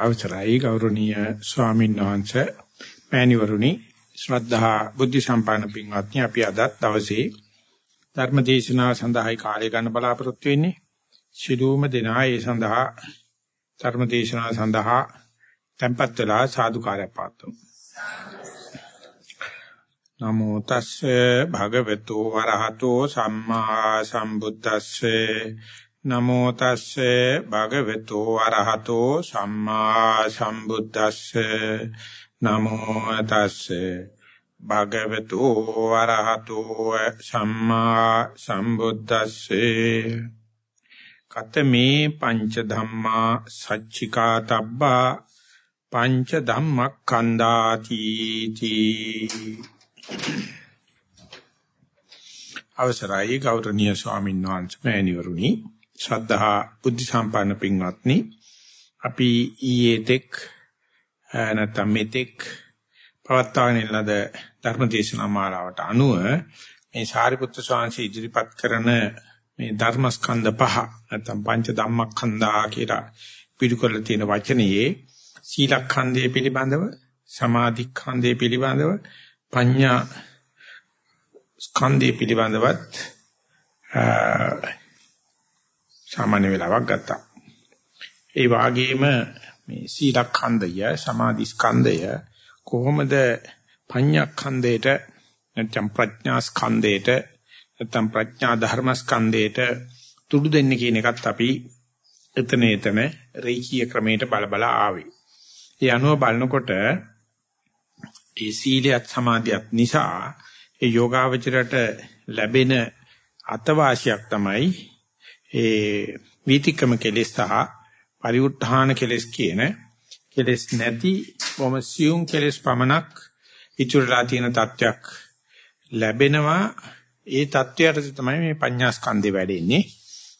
අවසරයි ගෞරවනීය ස්වාමීන් වහන්සේ මෑණිවරුනි ශ්‍රද්ධා බුද්ධ සම්පන්න පින්වත්නි අපි අද දවසේ ධර්ම දේශනාව සඳහායි කාලය ගන්න බලාපොරොත්තු වෙන්නේ. ශිළුම දෙනා ඒ සඳහා ධර්ම දේශනාව සඳහා tempත් වෙලා සාදුකාරය පාත්තුමු නමෝ තස්සේ භගවතු වරහතෝ සම්මා සම්බුද්දස්සේ නමෝ තස්සේ භගවතු අරහතෝ සම්මා සම්බුද්දස්සේ. නමෝ තස්සේ භගවතු අරහතෝ සම්මා සම්බුද්දස්සේ. කතමේ පංච ධම්මා සච්චිකා තබ්බා පංච ධම්මක්ඛන්දාති තී. අවසරයි ගෞරවනීය ස්වාමීන් වහන්සේ මෑණිවරුනි. ශ්‍රද්ධා බුද්ධ සම්පන්න පින්වත්නි අපි ඊයේ තෙක් නැත්නම් මෙතෙක් පවත්වාගෙන ලද ධර්ම දේශනා මාලාවට අනුව මේ සාරිපුත්‍ර ස්වාමීන් ඉදිරිපත් කරන මේ ධර්මස්කන්ධ පහ නැත්නම් පංච ධම්මස්කන්ධා කියලා පිළිකොල්ල තියෙන වචනයේ සීලඛණ්ඩය පිළිබඳව සමාධිඛණ්ඩය පිළිබඳව පඤ්ඤා ස්කන්ධය පිළිබඳවත් සාමාන්‍ය වෙලාවක් ගත්තා. ඒ වාගේම මේ සීලඛණ්ඩය, සමාධිස්කන්ධය කොහොමද පඤ්ඤාඛණ්ඩයට නැත්නම් ප්‍රඥාස්කන්ධයට නැත්නම් ප්‍රඥා ධර්මස්කන්ධයට තුඩු දෙන්නේ කියන එකත් අපි එතන එතන රේඛීය ක්‍රමයට බල බල ආවේ. ඒ අනුව බලනකොට ඒ සීලයත් සමාධියත් නිසා ඒ යෝගාවචරයට ලැබෙන අතවාසියක් තමයි ඒ වීතික්‍රම කෙලෙස් සහ පරිඋත්ථාන කෙලෙස් කියන කෙලෙස් නැති කොමසියුම් කෙලෙස් පමණක් ඉතුරුලා තියෙන තත්වයක් ලැබෙනවා. ඒ තත්වයට තමයි මේ පඤ්ඤා ස්කන්ධේ වැඩෙන්නේ.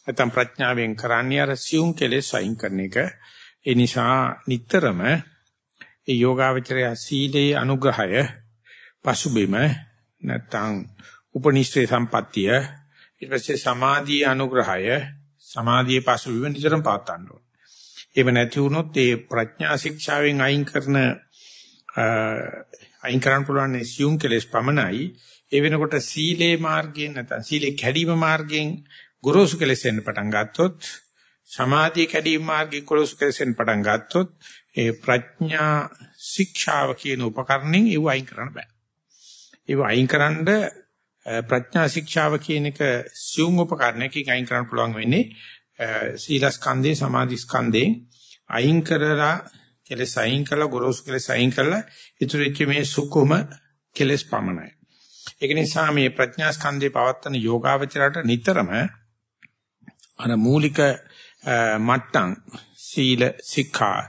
නැත්නම් ප්‍රඥාවෙන් කරන්නේ අර සියුම් කෙලෙස් වයින් කරන එක. ඒ නිසා නිතරම ඒ යෝගාවචරය සීලේ අනුග්‍රහය පසුබිම නැත්නම් උපනිෂ්ඨේ සම්පත්තිය ඊට පස්සේ සමාධියේ අනුග්‍රහය සමාධියේ පසුබිම නිතරම පාත්තන්න ඕන. එහෙම නැති වුණොත් ඒ ප්‍රඥා ශික්ෂාවෙන් අයින් කරන අයින් කරන්න පුළුවන් සියුම් කෙලෙස් පමණයි. ඒ වෙනකොට සීලේ මාර්ගයෙන් නැත්නම් සීලේ කැඩීම මාර්ගයෙන් ගොරෝසු කෙලෙස් එන්න පටන් ගත්තොත් සමාධිය කැඩීම මාර්ගයෙන් ගොරෝසු කෙලෙස් එන්න පටන් ගත්තොත් ඒ ප්‍රඥා ශික්ෂාව කියන උපකරණෙන් ඒව අයින් කරන්න බෑ. ඒව අයින්කරනද ප්‍රඥා ශික්ෂාව කියන එක සියුම් උපකරණයකින් අයින් කරන්න පුළුවන් වෙන්නේ සීලස්කන්ධේ සමාධිස්කන්ධේ අයින් කරලා කෙලස් අයින් කළා ගොරෝසු කෙලස් අයින් කළා ඉතුරු වෙච්ච මේ සුකුම කෙලස් පමණයි. ඒක නිසා මේ ප්‍රඥා ස්කන්ධේ පවත්තන යෝගාවචරයට නිතරම අර මූලික මට්ටම් සීල සික්ඛා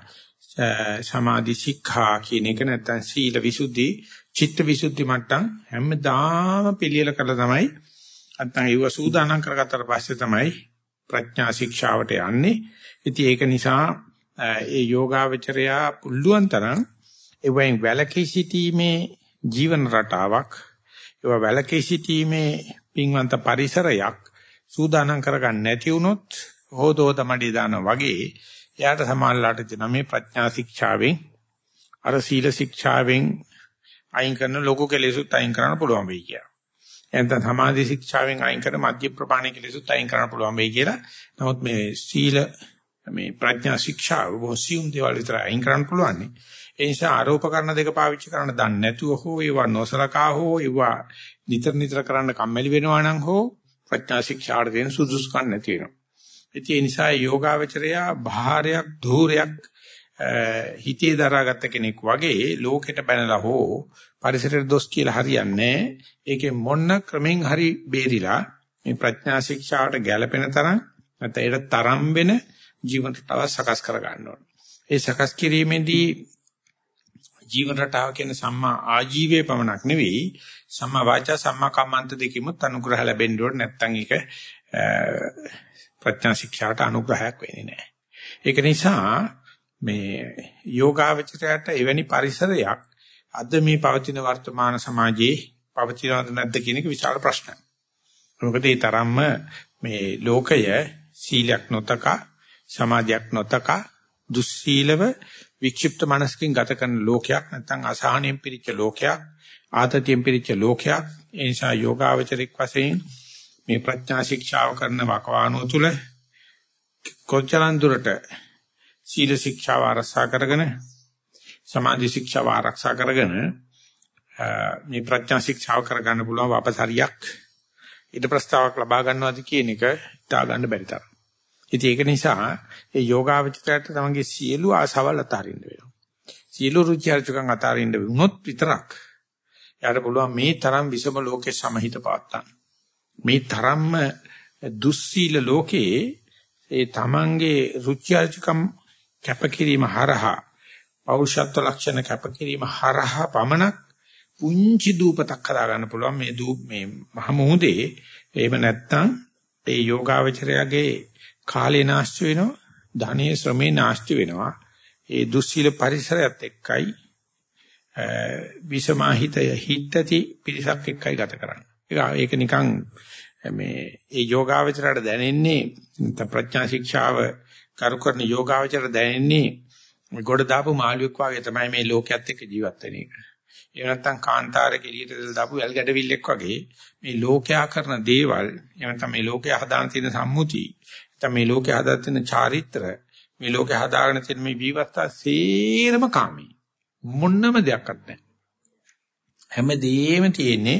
සමාධි සික්ඛා කියන එක නැත්නම් සීල විසුද්ධි චිත්ත විසුද්ධි මට්ටම් හැමදාම පිළියෙල කරලා තමයි නැත්නම් ඒව සූදානම් කරගත්තට පස්සේ තමයි ප්‍රඥා ශික්ෂාවට යන්නේ. ඉතින් ඒක නිසා ඒ යෝගාවචරයා පුළුවන් තරම් ඒවෙන් වැලකී සිටීමේ ජීවන රටාවක් ඒව වැලකී සිටීමේ පින්වන්ත පරිසරයක් සූදානම් කරගන්න නැති වුණොත් හොදෝ තමඩි දාන වගේ එයාට සමානලාට දෙන මේ ප්‍රඥා ශික්ෂාවෙන් අර සීල ශික්ෂාවෙන් අයින් කරන ලෝක කෙලෙසුත් අයින් කරන්න පුළුවන් වෙයි කියලා. එතන සමාධි ශික්ෂාවෙන් අයින් කරන මධ්‍ය ප්‍රපාණ කෙලෙසුත් අයින් කරන්න පුළුවන් වෙයි කියලා. නමුත් මේ සීල මේ ප්‍රඥා ශික්ෂාව බොසියුම් දේවල් විතර අයින් කරන්න පුළුවන්. ඒ නිසා ආරෝප කරන දෙක පාවිච්චි කරන්න දන්නේ නැතුව හෝ ඒවා නොසලකා හෝ ඒවා නිතර නිතර කරන්න කම්මැලි වෙනවා නම් හෝ ප්‍රඥා ශික්ෂාට දෙන සුදුසුකම් නැති වෙනවා. ඒ නිසා යෝගාවචරයා භාරයක් ධූරයක් හිතේ දරාගත්ත කෙනෙක් වගේ ලෝකෙට බැනලා හෝ පරිසරයට දොස් කියලා හරියන්නේ ඒකේ මොන ක්‍රමෙන් හරි බේරිලා මේ ප්‍රඥා ශික්ෂාවට ගැළපෙන තරම් නැත්නම් ඒකට තරම් වෙන ජීවන රටාව සකස් කර ගන්න ඕනේ. ඒ සකස් කිරීමේදී ජීවන රටාව කියන සම්මා ආජීවයේ පමණක් නෙවෙයි සම්මා වාචා සම්මා කම්මන්ත දෙකෙමුත් අනුග්‍රහ ලැබෙන්න ඕනේ නැත්නම් ඒක ප්‍රඥා ශික්ෂාට අනුග්‍රහයක් වෙන්නේ නැහැ. ඒක නිසා මේ යෝගාවචරයට එවැනි පරිසරයක් අද මේ පවතින වර්තමාන සමාජයේ පවතිනවද නැද්ද කියන එක විශාල ප්‍රශ්නයක්. මොකද ඒ තරම්ම මේ ලෝකය සීලයක් නොතක සමාධියක් නොතක දුස්සීලව වික්ෂිප්ත මනසකින් ගත කරන ලෝකයක් නැත්නම් අසහනෙන් පිරිච්ච ලෝකයක් ආතතියෙන් පිරිච්ච ලෝකයක් ඒ නිසා යෝගාවචරික වශයෙන් මේ ප්‍රඥා ශික්ෂාව කරන වකවානුව තුල කොච්චරන් දුරට සීල ශික්ෂාව ආරක්ෂා කරගෙන සමාධි ශික්ෂාව ආරක්ෂා කරගෙන මේ ප්‍රඥා ශික්ෂාව කරගන්න පුළුවන් වපසරියක් ඊට ප්‍රස්තාවක් ලබා ගන්නවාද කියන එක හිතා ගන්න බැරි තරම්. ඉතින් ඒක නිසා ඒ යෝගාවචරයට තමන්ගේ සියලු ආසාවල් අතාරින්න වෙනවා. සියලු රුචි අරුචිකම් අතාරින්න වුණොත් විතරක් යාට පුළුවන් මේ තරම් විසම ලෝකේ සමහිත පාත්තන්. මේ තරම්ම දුස්සීල ලෝකේ ඒ තමන්ගේ රුචි අරුචිකම් කැපකිරීම හරහා පෞෂත්ව ලක්ෂණ කැපකිරීම හරහා පමණක් පුංචි දූපතක් හදා ගන්න පුළුවන්. මේ දූ මේ මහ මොහොතේ එහෙම නැත්නම් ඒ යෝගාවචරයගේ කාලේ නාස්ති වෙනවා ධනයේ ශ්‍රමේ නාස්ති වෙනවා. ඒ දුස්සීල පරිසරයත් එක්කයි විසමාහිත හිතති පිරිසක් එක්කයි ගත කරන්නේ. ඒක නිකන් මේ ඒ යෝගාවචරයට දැනෙන්නේ ප්‍රඥා ශික්ෂාව කරු කරන යෝගාවචර දැනෙන්නේ ගොඩ දාපු මාළුවෙක් වගේ තමයි මේ ලෝකයේත් එක්ක ජීවත් වෙන එක. එහෙම නැත්නම් කාන්තාරක එළියට දාපු ඇල් ගැඩවිල්ලෙක් වගේ මේ ලෝකයා කරන දේවල් එහෙම නැත්නම් මේ ලෝකයා හදාන තියෙන සම්මුති නැත්නම් මේ ලෝකයා හදාන තියෙන චාරිත්‍ර මේ ලෝකයා හදාගෙන තියෙන මේ විවස්ථා සේරම කාමී මොන්නම දෙයක්වත් නැහැ. හැමදේම තියෙන්නේ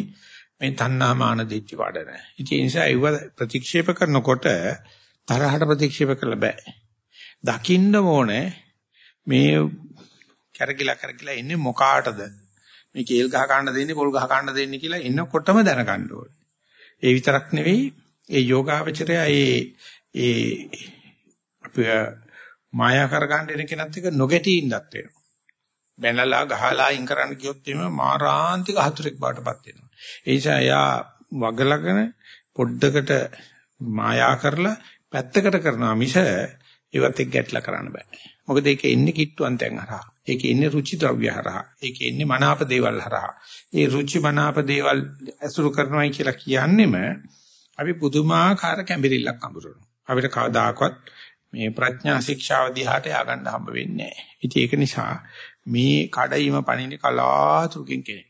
මේ තණ්හා මාන දිච්ච වඩන. ඉතින් ඒ නිසා ඒව ප්‍රතික්ෂේප කරනකොට තරහට ප්‍රතික්ෂේප කළ බෑ. දකින්න ඕනේ මේ කරකිලා කරකිලා ඉන්නේ මොකාටද? මේ කේල් ගහ ගන්න දෙන්නේ පොල් ගහ ගන්න දෙන්නේ කියලා එන්නකොටම දැනගන්න ඕනේ. ඒ විතරක් නෙවෙයි ඒ යෝගාවචරය ඒ ඒ අපේ මායා කරගන්න එන කෙනත් එක නොගැටී ඉන්නත් වෙනවා. බැනලා ගහලා අයින් කරන්න කියොත් එimhe මාරාන්තික හතුරෙක් බාටපත් වෙනවා. ඒ නිසා එයා වගලගෙන පොඩ්ඩකට මායා කරලා පැත්තකට කරනවා මිස ඒවත් එක්ක ගැටලා කරන්න බෑ. මොකද ඒක එන්නේ කිට්ටුවන්තයන් හරහා. ඒක එන්නේ රුචි ද්‍රව්‍ය හරහා. ඒක එන්නේ මනාප දේවල් හරහා. ඒ රුචි මනාප දේවල් ඇසුරු කරනවායි කියලා කියන්නෙම අපි පුදුමාකාර කැඹිරිල්ලක් අඹරනවා. අපිට කවදාකවත් මේ ප්‍රඥා ශික්ෂාව දිහාට ය아가න්න හම්බ වෙන්නේ නැහැ. ඉතින් ඒක නිසා මේ කඩයිම පණින්නේ කලාතුරකින් කෙනෙක්.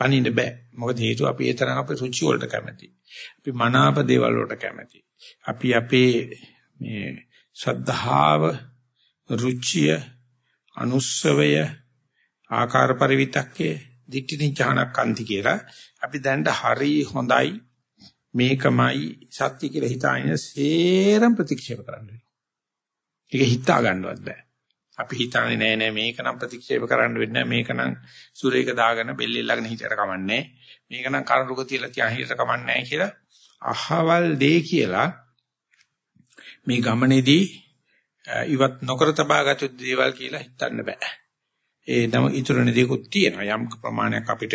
පණින්න බෑ. මොකද හේතුව අපි ඒ තරම් අපේ රුචි වලට කැමති. අපි මනාප දේවල් වලට කැමති. අපි අපේ මේ ශ්‍රද්ධාව රුචිය අනුස්සවය ආකාර පරිවිතක්කේ දිට්ඨි ඥානකන්ති කියලා අපි දැනට හරි හොඳයි මේකමයි සත්‍ය කියලා හිතාගෙන සේරම ප්‍රතික්ෂේප කරන්න වෙනවා. ඒක හිතා ගන්නවත් බෑ. අපි හිතන්නේ නෑ නෑ මේක නම් ප්‍රතික්ෂේප කරන්න වෙන්නේ නෑ මේක නම් සුරේක දාගෙන බෙල්ලෙල් ළගෙන හිටියට කමන්නේ මේක නම් කරුණුක තියලා තියා හිටියට කමන්නේ කියලා අහවල් දෙය කියලා මේ ගමනේදී ඉවත් නොකර තබාගත් දේවල් කියලා හිතන්න බෑ. ඒ නම ඉතුරුන දේකුත් තියෙනවා. යම් ප්‍රමාණයක් අපිට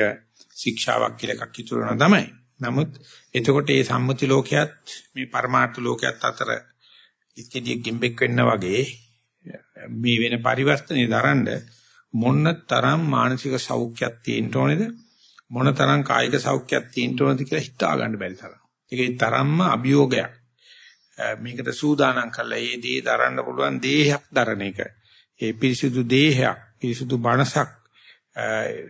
ශික්ෂාවක් කියලා එකක් ඉතුරු වෙනවා තමයි. නමුත් එතකොට මේ සම්මුති ලෝකයක් මේ පරමාර්ථ ලෝකයක් අතර ඉස්කෙඩිය ගෙම්බෙක් වෙන්න වගේ මේ වෙන පරිවර්තනේ දරන්න මොන තරම් මානසික සෞඛ්‍යයක් තියෙන්න ඕනේද මොන තරම් කායික සෞඛ්‍යයක් තියෙන්න ඕනේද කියලා හිතා ගන්න බැරි තරම්. ඒකේ තරම්ම අභියෝගයක්. මේකට සූදානම් කරලා ඒ දේ දරන්න පුළුවන් දේහයක් දරන එක. ඒ පිරිසුදු දේහයක්, පිරිසුදු මනසක්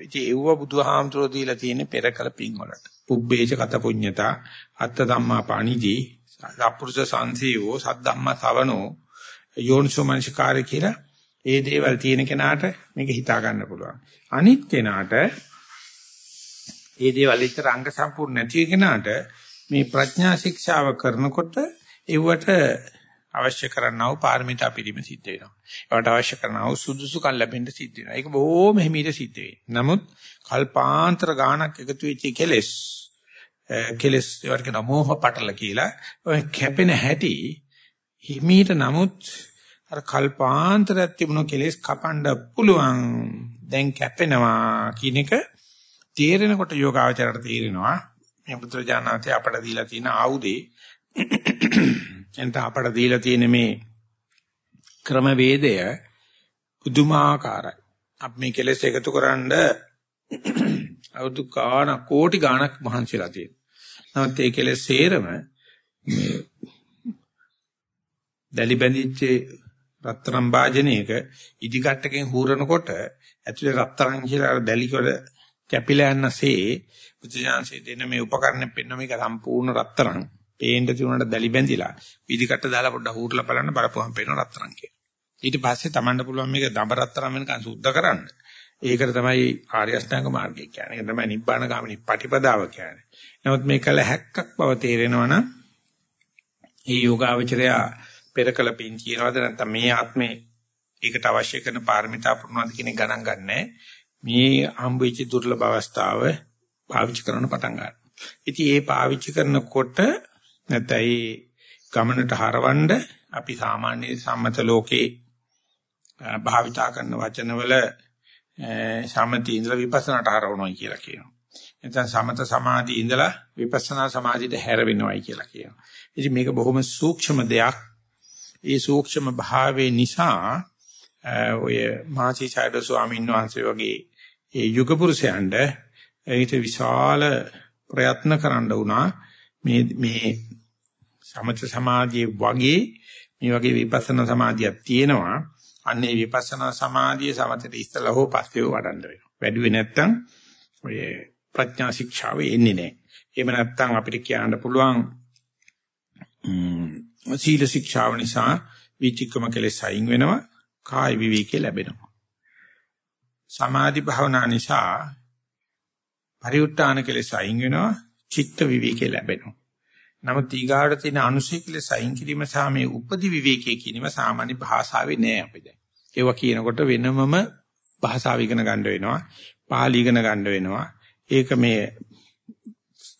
ඉතින් ඒව බුදුහාමතුරෝ දීලා තියෙන පෙරකල පින් වලට. පුබ්බේච කත පුඤ්ඤතා අත්ත ධම්මා පාණිදී සප්පුරුෂ සංසීවෝ සද්ධම්මා සවනෝ යෝනිසෝ මනසිකාරය කියලා ඒ දේවල් තියෙන කෙනාට මේක හිතා ගන්න පුළුවන්. අනිත් කෙනාට ඒ දේවල් විතර අංග සම්පූර්ණ නැති කෙනාට මේ ප්‍රඥා ශික්ෂාව කරනකොට ඒවට අවශ්‍ය කරනා වූ පාරමිතා පිළිම සිද්ධ වෙනවා. ඒවට අවශ්‍ය කරනා වූ සුදුසුකම් ලැබෙන්න සිද්ධ වෙනවා. ඒක බොහොම හිමීට සිද්ධ වෙනවා. නමුත් කල්පාන්තර ගානක් එකතු වෙච්ච කෙලෙස් කෙලෙස් ඒවට කියන මෝහ පටල කියලා ඔය කැපෙන හැටි හිමීට නමුත් අර කල්පාන්තරයක් තිබුණු කෙලෙස් කපන්න පුළුවන්. දැන් කැපෙනවා කියන එක තේරෙනකොට යෝගාවචරයට තේරෙනවා. මේ බුදුරජාණන්සේ අපට දීලා තියෙන ආයුධේ එතන අපට දීලා තියෙන මේ ක්‍රමවේදය පුදුමාකාරයි. අපි මේ කෙලෙස් එකතු කරන්ඩ අවුරුදු ගාණක් කෝටි ගාණක් මහන්සිලා තියෙනවා. නමුත් ඒ කෙලෙස් සේරම මේ දැලි බැඳිච්ච රත්තරන් වාජනයක ඉදිකට්ටකින් හූරනකොට ඇතුලේ රත්තරන් කියලා අර දැලිකොඩ කැපිලා යනසේ බුද්ධජානසේ දෙන මේ උපකරණ පෙන්න මේක සම්පූර්ණ රත්තරන්. පේන්න තියුණාට දැලි බැඳිලා ඉදිකට්ට දාලා පොඩ්ඩක් හූරලා බලන්න බලපුවම පේනවා රත්තරන් කියලා. ඊට පස්සේ Tamanට පුළුවන් මේක දඹ රත්තරන් වෙනකන් සුද්ධ කරන්න. ඒකට තමයි ආර්ය අෂ්ටාංග මාර්ගය කියන්නේ. ඒක තමයි නිබ්බාන ගාමිනී පටිපදාව කියන්නේ. නමුත් මේ කල හැක්කක් බව තේරෙනවා නම් ඒ යෝගාවචරය පෙරකල පින් කියනවාද නැත්නම් මේ ආත්මේ ඒකට අවශ්‍ය කරන පාරමිතා පුරනවාද කියන ගණන් ගන්නෑ. මේ හම්බෙච්ච දුර්ලභ අවස්ථාව පාවිච්චි කරන පටන් ගන්නවා. ඉතින් ඒ පාවිච්චි කරනකොට නැත්නම් ඒ ගමනට හරවන්න අපි සාමාන්‍ය සම්මත ලෝකේ භාවිතා කරන වචනවල සමති ඉඳලා විපස්සනාට හරවනවායි කියලා කියනවා. නැත්නම් සමත සමාධි ඉඳලා විපස්සනා සමාධියට හැරවෙනවායි කියලා කියනවා. ඉතින් මේක බොහොම සූක්ෂම දෙයක්. ඒ සූක්ෂම භාවයේ නිසා ඔය මාචි සයිඩ ස්වාමීන් වහන්සේ වගේ ඒ යුග පුරුෂයන්ට ඒිට විශාල ප්‍රයත්න කරන්න වුණා මේ මේ සමථ සමාධියේ වගේ මේ වගේ විපස්සනා සමාධියක් තියෙනවා. අන්නේ විපස්සනා සමාධිය සමථට ඉස්සලා හෝ පස්සේ වඩන්න වෙනවා. වැඩි නැත්තම් ඔය ප්‍රඥා ශික්ෂාව එන්නේ නැහැ. එහෙම නැත්තම් අපිට කියන්න පුළුවන් සීල ශික්ෂාව නිසා විචිකම කෙලෙස් අයින් වෙනවා කාය විවේකේ ලැබෙනවා. සමාධි භාවනා නිසා පරිඋත්තාන කෙලෙස් අයින් වෙනවා චිත්ත විවේකේ ලැබෙනවා. නමුත් ඊගාට තියෙන අනුසය කෙලෙස් අයින් කිරීම සහ මේ උපදි විවේකයේ කියනම සාමාන්‍ය භාෂාවේ නෑ අපි දැන්. ඒවා කියනකොට වෙනමම භාෂාව ඉගෙන ගන්න වෙනවා. පාලි ඉගෙන ගන්න වෙනවා. ඒක මේ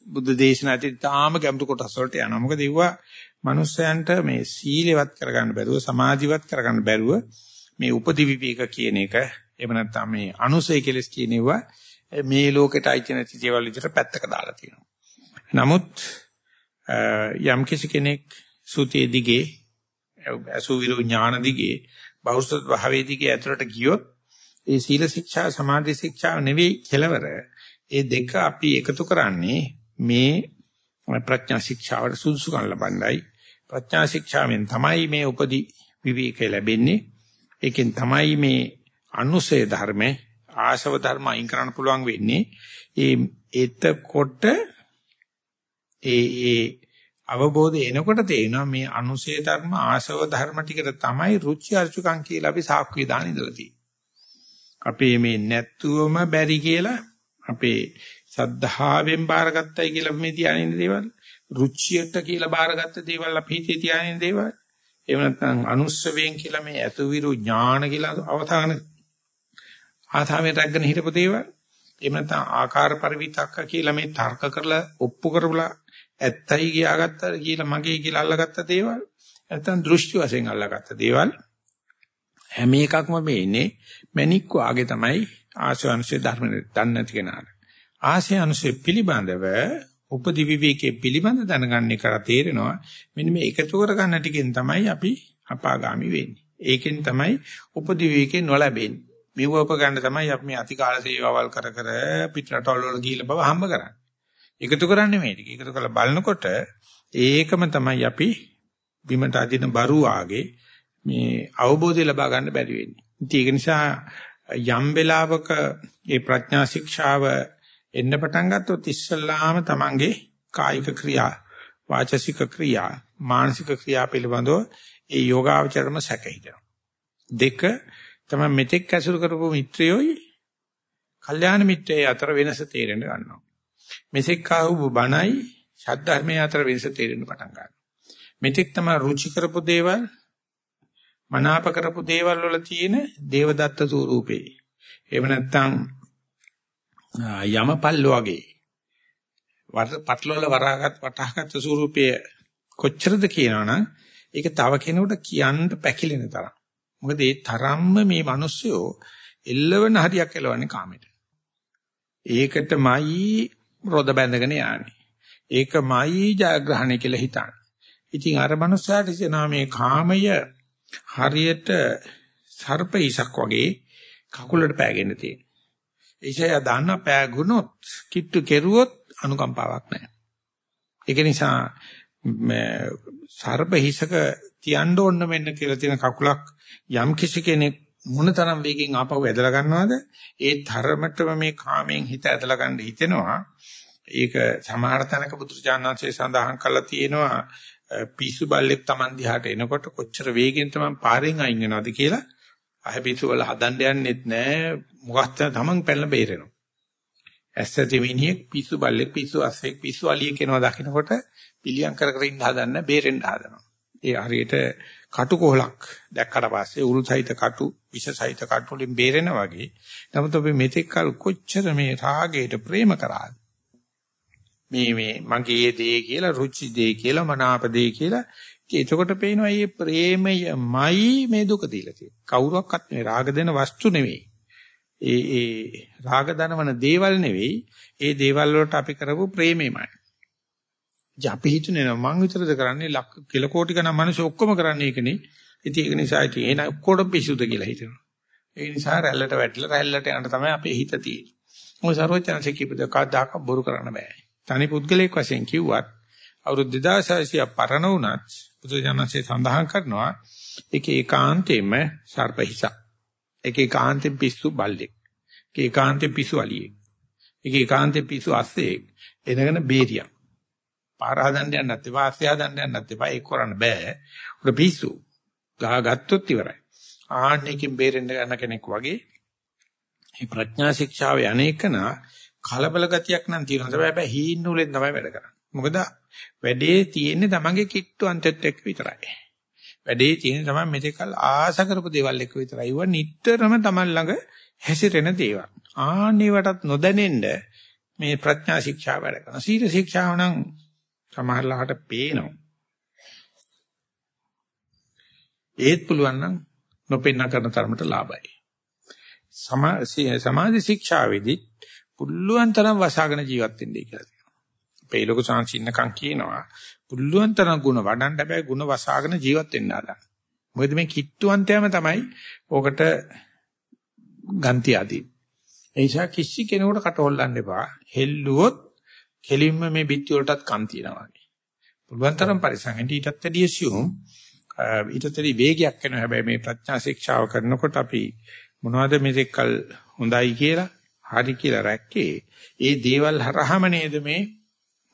බුද්ධ දේශනාවේ තාම ගැඹුරු කොටස් වලට යනවා. මොකද ඒවා මනුස්සයන්ට මේ සීලවත් කරගන්න බැරුව සමාධිවත් කරගන්න බැරුව මේ උපදි විවේක කියන එක එහෙම නැත්නම් මේ අනුසය කෙලස් කියනවා මේ ලෝකෙට අයිති නැති දේවල් විතර පැත්තක දාලා තියෙනවා. නමුත් යම් කිසි කෙනෙක් සුතේ දිගේ අසුවිරු ඥාන දිගේ බෞද්ධ භාවයේ දිගේ ඇතුළට ගියොත් ඒ සීල ශික්ෂා සමාධි ශික්ෂා නෙවෙයි කෙලවර. ඒ දෙක අපි එකතු කරන්නේ මේ ප්‍රඥා ශික්ෂාවට සුදුසුකම් ලබන්නයි. ප්‍රඥා ශික්ෂාවෙන් තමයි මේ උපදි විවේකය ලැබෙන්නේ. ඒකෙන් තමයි මේ අනුසය ධර්ම ආශව ධර්ම අයින් කරන්න පුළුවන් වෙන්නේ ඒ එතකොට ඒ ඒ අවබෝධය එනකොට තේනවා මේ අනුසය ධර්ම ආශව ධර්ම ටිකට තමයි රුචි අරුචිකම් කියලා අපි සාක්කුවේ දාන ඉඳලා තියෙන්නේ. අපේ මේ නැත්තුවම බැරි කියලා අපේ සද්ධාවෙන් බාරගත්තයි කියලා මේ තියාගෙන දේවල් රුචියට කියලා බාරගත්ත දේවල් අපි හිතේ තියාගෙන දේවල් එහෙම නැත්නම් අනුස්සවයෙන් කියලා මේ අතුවිරු ඥාන කියලා අවධාන ආතාවෙන් රැගෙන හිටපු දේවල් එහෙම නැත්නම් ආකාර පරිවිතක්ක කියලා මේ තර්ක කරලා ඔප්පු කරලා ඇත්තයි කියාගත්තා කියලා මගේ කියලා අල්ලගත්ත දේවල් නැත්නම් දෘෂ්ටි වශයෙන් අල්ලගත්ත දේවල් හැම එකක්ම මේ ඉන්නේ මණික් වාගේ තමයි ආශාංශේ ධර්ම දන්නේ නැති කෙනාට. ආශාංශේ පිළිබඳව උපදි විවේකයේ පිළිබඳ දැනගන්නේ කර තේරෙනවා. මෙන්න මේ එකතු කරගන්න ටිකෙන් තමයි අපි අපාගාමි වෙන්නේ. ඒකෙන් තමයි උපදි විවේකේ නොලැබෙන්නේ. මෙව උපගන්න තමයි අපි මේ අතිකාල සේවාවල් කර කර පිටරටවල වල ගිහිල්ලා බව හම්බ කරන්නේ. එකතු කරන්නේ මේ ටික. එකතු කරලා බලනකොට ඒකම තමයි අපි බිමට අදින බරු ආගේ මේ අවබෝධය ලබා ගන්න බැරි වෙන්නේ. ඉතින් ඒක නිසා යම් වෙලාවක මේ ප්‍රඥා ශික්ෂාව එන්න පටන් ගත්තොත් ඉස්සල්ලාම තමන්ගේ කායික ක්‍රියා වාචසික ක්‍රියා මානසික ක්‍රියා පිළිබඳව ඒ යෝගාවචරම සැකහිනවා. දෙක තමයි මෙතෙක් ඇසුරු කරපු මිත්‍රයෝයි කල්යාණ මිත්‍රයයි අතර වෙනස තේරෙන්න ගන්නවා. මෙතෙක් ආවු බණයි ශාද්ධර්මයේ අතර වෙනස තේරෙන්න පටන් ගන්නවා. මෙතෙක් තමයි රුචි කරපු දේවල් මනාප කරපු දේවල් වල තියෙන දේවදත්ත ස්වරූපේ. එහෙම නැත්නම් යමපල්ල වගේ පටලවල වරහාගත් වටහාගත් ස්වරූපයේ කොච්චරද කියනවනම් ඒක තව කෙනෙකුට කියන්න පැකිලෙන තරම්. මොකද ඒ තරම්ම මේ මිනිස්සුયો එල්ලවන හරියක් එලවන්නේ කාමෙට. ඒකටමයි රොද බැඳගෙන යන්නේ. ඒකමයි ජයග්‍රහණය කියලා හිතන්නේ. ඉතින් අර මනුස්සයාට කියනවා මේ කාමය හරියට සර්පයිසක් වගේ කකුලට පෑගෙන තියෙන. ඒසය දන්න පෑගුණොත් කිට්ටු කෙරුවොත් අනුකම්පාවක් නැහැ. ඒක නිසා සර්ප හිසක තියන්න ඕන මෙන්න කියලා තියෙන කකුලක් යම් කිසි කෙනෙක් මොනතරම් වේගෙන් ආපහු ඇදලා ගන්නවද ඒ තරමටම මේ කාමයෙන් හිත ඇදලා ගන්න හිතෙනවා ඒක සමහර තැනක බුදුචානන්සේ සඳහන් කළා තියෙනවා පිස්සු බල්ලෙක් Taman දිහාට එනකොට කොච්චර වේගෙන් Taman පාරෙන් අයින් වෙනවද කියලා අහ පිස්සු වල හදන්න යන්නෙත් නෑ. මොකක්ද Taman පැනලා බේරෙනවා. ඇස්සති මිනිහෙක් පිස්සු බල්ලෙක් පිස්සු අස්සෙක් පිස්සු අලියෙක් එනවා දකින්නකොට පිළියම් කර කර ඉන්න හදන්න බේරෙන්න හදනවා. ඒ හරියට කටුකොහලක් දැක්කට පස්සේ උරුසහිත කටු විෂසහිත කටු වලින් බේරෙනා වගේ නමුත් අපි මෙතෙක් කල කොච්චර මේ රාගයට ප්‍රේම කරාද? මේ මේ මගේ දේ කියලා රුචි දේ කියලා මනාප දේ කියලා එතකොට පේනවා මේ ප්‍රේමයමයි මේ දුක දීලා තියෙන්නේ කවුරක්වත් මේ රාග දෙන වස්තු නෙවෙයි ඒ ඒ රාග දනවන දේවල් නෙවෙයි ඒ දේවල් වලට අපි කරපු ප්‍රේමෙමයි අපි හිතන්නේ මං විතරද කරන්නේ ලක් කිල කෝටි ගණන් මිනිස්සු ඔක්කොම කරන්නේ ඒකනේ. ඉතින් ඒක නිසා ඉතින් එන ඔක්කොටම පිසුද කියලා හිතනවා. ඒ නිසා රැල්ලට වැටිලා රැල්ලට යන්න තමයි අපේ හිත තියෙන්නේ. මොකද සර්වඥාන්සේ කියපද කවදාක බොරු කරන්න බෑ. තනි පුද්ගලයෙක් වශයෙන් කිව්වත් අවුරුදු 2600 පරණ වුණත් බුදුජානකසේ සඳහන් කරනවා ඒක ඒකාන්තයෙන්ම සර්ප හිස. ඒක ඒකාන්තයෙන් පිස්සු බල්ලෙක්. ඒක ඒකාන්තයෙන් පිස්සු අලියෙක්. ඒක ඒකාන්තයෙන් පිස්සු අස්සෙක්. එනගෙන බේරියක්. පාර හදන්න යන්නත් එපා, ආස්තිය හදන්න යන්නත් එපා. ඒක කරන්න බෑ. උඩ පිස්සු. ගහ ගත්තොත් ඉවරයි. ආන්නේකින් බේරෙන්න ගන්න කෙනෙක් වගේ මේ ප්‍රඥා ශික්ෂාවේ අනේකන කලබල ගතියක් නම් තියෙනවා. හැබැයි හීන් නූලෙන් තමයි වැඩ කරන්නේ. මොකද වැඩේ තියෙන්නේ තමන්ගේ කිට්ටු අන්තෙත් එක්ක විතරයි. වැඩේ තියෙන්නේ තමයි මෙතෙකල් ආස කරපු දේවල් එක්ක විතරයි. ඒවා නිටතරම තමන් ළඟ හැසිරෙන දේවල්. ආන්නේවටත් නොදැනෙන්න මේ ප්‍රඥා ශික්ෂා වැඩ කරනවා. සීල ශික්ෂාව නම් සමහරලාට පේනවා. ඒත් පුළුවන් නම් නොපෙන්න කරන තරමට ලාභයි. සමාධි ශික්ෂාවේදී පුළුවන් තරම් වසාගෙන ජීවත් වෙන්නයි කියලා කියනවා. අපේ ලොකු සංසින්නකම් කියනවා පුළුවන් තරම් ಗುಣ වඩන්න හැබැයි ಗುಣ වසාගෙන ජීවත් වෙන්න ආදා. මොකද මේ කිට්ටුවන්තයම තමයි ඕකට ගන්ති ආදී. ඒ නිසා කිසි කෙනෙකුට කට හොල්ලන්න එපා. හෙල්ලුවොත් කෙලින්ම මේ බිත්ති වලටත් කන් තියනවා වගේ. පුළුවන් තරම් පරිසංගෙන් ඊටත් වැඩි assume ඊටත් වැඩි වේගයක් වෙනවා. හැබැයි මේ ප්‍රඥා ශික්ෂාව කරනකොට අපි මොනවද මේකල් හොඳයි කියලා හරි කියලා රැක්කේ. ඒ දේවල් හරහාම නේද මේ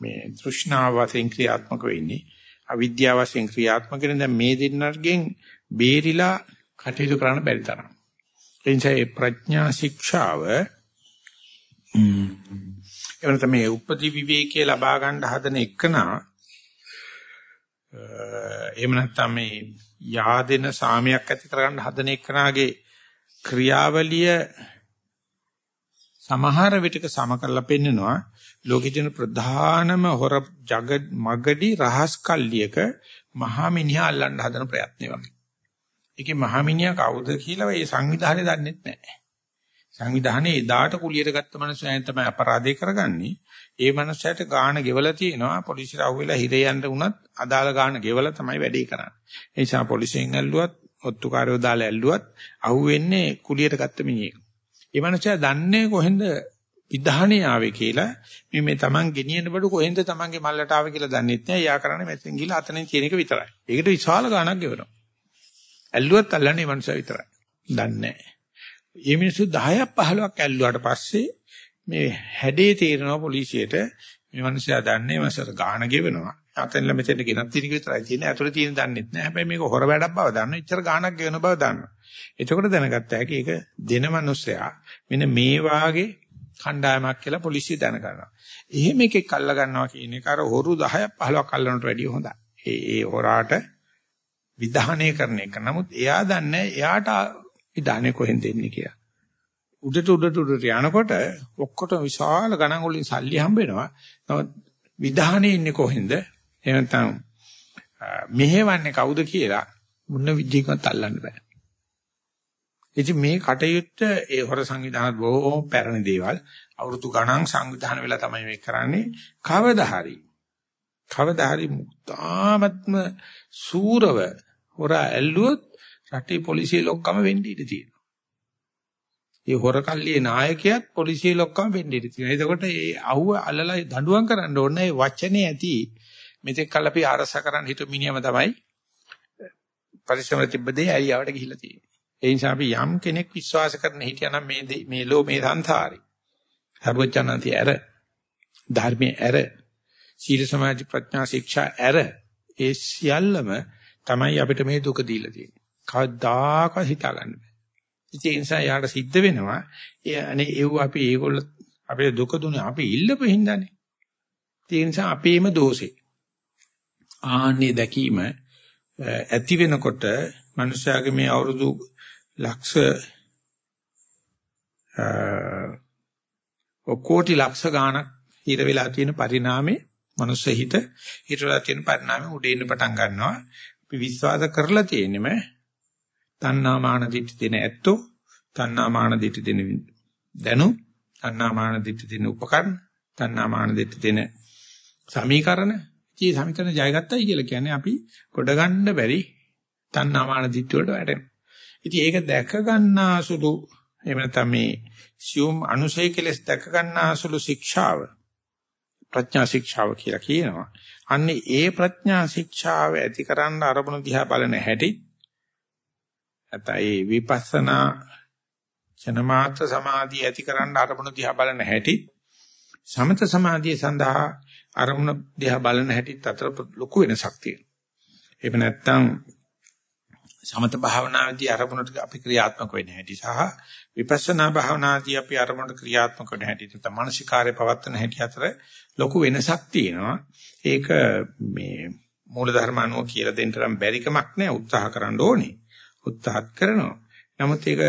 මේ තෘෂ්ණාව වශයෙන් ක්‍රියාත්මක වෙන්නේ. අවිද්‍යාව වශයෙන් ක්‍රියාත්මක වෙන දැන් මේ දෙන්නර්ගෙන් බේරිලා කටයුතු කරන්න බැරි තරම්. එනිසා ප්‍රඥා ශික්ෂාව එවන තමයි උපති විවේකයේ ලබා ගන්න හදන එකනා එහෙම නැත්නම් මේ yaadena සාමයක් ඇති කරගන්න හදන එකනාගේ ක්‍රියාවලිය සමහර විටක සම කරලා පෙන්නනවා ලෝකේ තියෙන ප්‍රධානම හොර జగ මගඩි රහස් කල්ලියක මහා මිනිහා අල්ලන්න හදන ප්‍රයත්නය වගේ. ඒකේ මහා මිනිහා කවුද කියලා ඒ සංවිධානය දන්නේ නැහැ. සංවිධානයේ එදාට කුලියට ගත්ත මනුස්සයන් තමයි අපරාධය කරගන්නේ. ඒ මනුස්සයාට ගාණ ගෙවලා තියෙනවා පොලිසියට අහුවෙලා හිරේ යන්න උනත් අදාළ ගාණ ගෙවලා තමයි වැඩේ කරන්නේ. ඒ නිසා පොලිසියෙන් ඇල්ලුවත්, ඔත්තුකාරයෝ දාලා ඇල්ලුවත් අහුවෙන්නේ කුලියට ගත්ත මිනිහෙක්. ඒ මනුස්සයා දන්නේ කොහෙන්ද විධානයේ ආවේ කියලා මේ මේ Taman ගෙනියන බඩු කොහෙන්ද Tamanගේ මල්ලට ආවේ කියලා දන්නෙත් නෑ. යා කරන්නේ මෙතෙන් ගිහලා අතනින් කියන එක විතරයි. ඒකට විශාල ගාණක් ගෙවනවා. ඇල්ලුවත් අල්ලන්නේ මනුස්සයා විතරයි. දන්නේ නෑ. මේ මිනිස්සු 10ක් 15ක් ඇල්ලුවාට පස්සේ මේ හැඩේ තේරෙනවා පොලිසියට මේ මිනිස්සයා දන්නේ මාසට ගාණ ගෙවනවා. අතෙන්ල මෙතෙන්ට ගෙනත් තියෙන විතරයි තියෙන්නේ. අතුලේ තියෙන දන්නෙත් නෑ. හැබැයි මේක හොර වැඩක් බව දන්නවා. ඉච්චර ගාණක් ගෙවන බව දන්නවා. එතකොට දැනගත්ත හැකි ඒක දෙන මිනිස්සයා මෙන්න මේ වාගේ කණ්ඩායමක් කියලා පොලිසිය දැනගන්නවා. එහෙම එකෙක් අල්ල ගන්නවා කියන එක අර හොරු 10ක් 15ක් අල්ලනට වැඩිය හොඳයි. ඒ ඒ හොරාට විධානය කරන එක. නමුත් එයා දන්නේ එයාට විධානය කොහෙන්ද එන්නේ කියලා. උඩට උඩට උඩට යනකොට ඔක්කොට විශාල ගණන් වලින් සල්ලි හම්බ වෙනවා. නමුත් විධානයේ ඉන්නේ කොහෙන්ද? එහෙම නැත්නම් මෙහෙවන්නේ කවුද කියලා මුන්න විදිහකට අල්ලන්න බෑ. ඉතින් මේ කටයුත්ත ඒ හොර සංවිධානත් බොහෝ පැරණි දේවල් අවුරුදු ගණන් සංවිධාන වෙලා තමයි මේක කරන්නේ. කවදා හරි කවදා හරි මුක්තාමත්ම සූරව හොර ඇල්ලුවොත් රටේ පොලිසිය ලොක්කම වෙන්න ඉඩ තියෙනවා. ඒ හොරකල්ලියේ නායකයාත් පොලිසිය ලොක්කම වෙන්න ඉඩ තියෙනවා. එතකොට ඒ අහුව අල්ලලා දඬුවම් කරන්න ඕනේ ඒ වචනේ ඇති මෙතෙක් කල් අපි ආරස කරන්න හිටු මිනිහම තමයි පරිශ්‍රම තිබ්බදී ඇරියාවට ගිහිල්ලා තියෙන්නේ. ඒ නිසා අපි යම් කෙනෙක් විශ්වාස කරන හිටියනම් මේ මේ ලෝ මේ සංසාරේ සර්වඥාන්ති ඇර ධර්මයේ ඇර සීල සමාධි ප්‍රඥා ශික්ෂා ඇර ඒ සියල්ලම තමයි අපිට මේ දුක දීලා තියෙන්නේ. කවදාකවත් හිතා ගන්න බෑ. ඒ නිසා යාට සිද්ධ වෙනවා අනේ ඒව අපි ඒගොල්ල අපේ දුක දුන්නේ අපි ඉල්ලපු හින්දානේ. ඒ නිසා අපේම දෝෂේ. ආන්නේ දැකීම ඇති වෙනකොට මනුෂ්‍යයාගේ මේ අවුරුදු ලක්ෂ කෝටි ලක්ෂ ගාණක් හිර වෙලා තියෙන පරිණාමේ මනුස්ස හිත හිර වෙලා තියෙන පරිණාමේ උඩ ඉන්න පටන් ගන්නවා. අපි විශ්වාස කරලා තියෙනෙම තණ්හා මාන දිට්ඨි දෙන ඇත්තෝ තණ්හා මාන දිට්ඨි දෙන දැනු තණ්හා මාන දිට්ඨි දෙන උපකරණ තණ්හා මාන දිට්ඨි දෙන සමීකරණ ඉතින් සමීකරණ ජයගත්තයි කියලා කියන්නේ අපි කොට ගන්න බැරි තණ්හා මාන දිට්ඨි වලට වැටෙනවා. ඉතින් ඒක දැක ගන්නා සුළු එහෙම නැත්නම් මේ සියුම් අනුසය කෙලස් දැක ගන්නා සුළු ශික්ෂාව ප්‍රඥා ශික්ෂාව කියලා කියනවා. අන්නේ ඒ ප්‍රඥා ශික්ෂාව ඇතිකරන්න අරමුණු දිහා බලන හැටි නැත්නම් ඒ විපස්සනා චනමාත්‍ර සමාධිය ඇතිකරන්න අරමුණු දිහා බලන හැටි සමත සමාධිය සඳහා අරමුණ දිහා බලන හැටිත් අතර ලොකු වෙනසක් තියෙනවා. එහෙම නැත්නම් සමත භාවනාදී අරමුණට අපි ක්‍රියාත්මක වෙන්න හැටි සහ විපස්සනා භාවනාදී අපි අරමුණට ක්‍රියාත්මක වෙන්න හැටි නැත්නම් මානසිකාර්ය පවත්වන හැටි අතර ලොකු වෙනසක් තියෙනවා. ඒක මේ මූලධර්ම අනුව කියලා දෙන්න නම් බැරිකමක් නෑ උත්සාහ කරන්න ඕනේ. උත්සාහත් කරනවා. නමුත් ඒක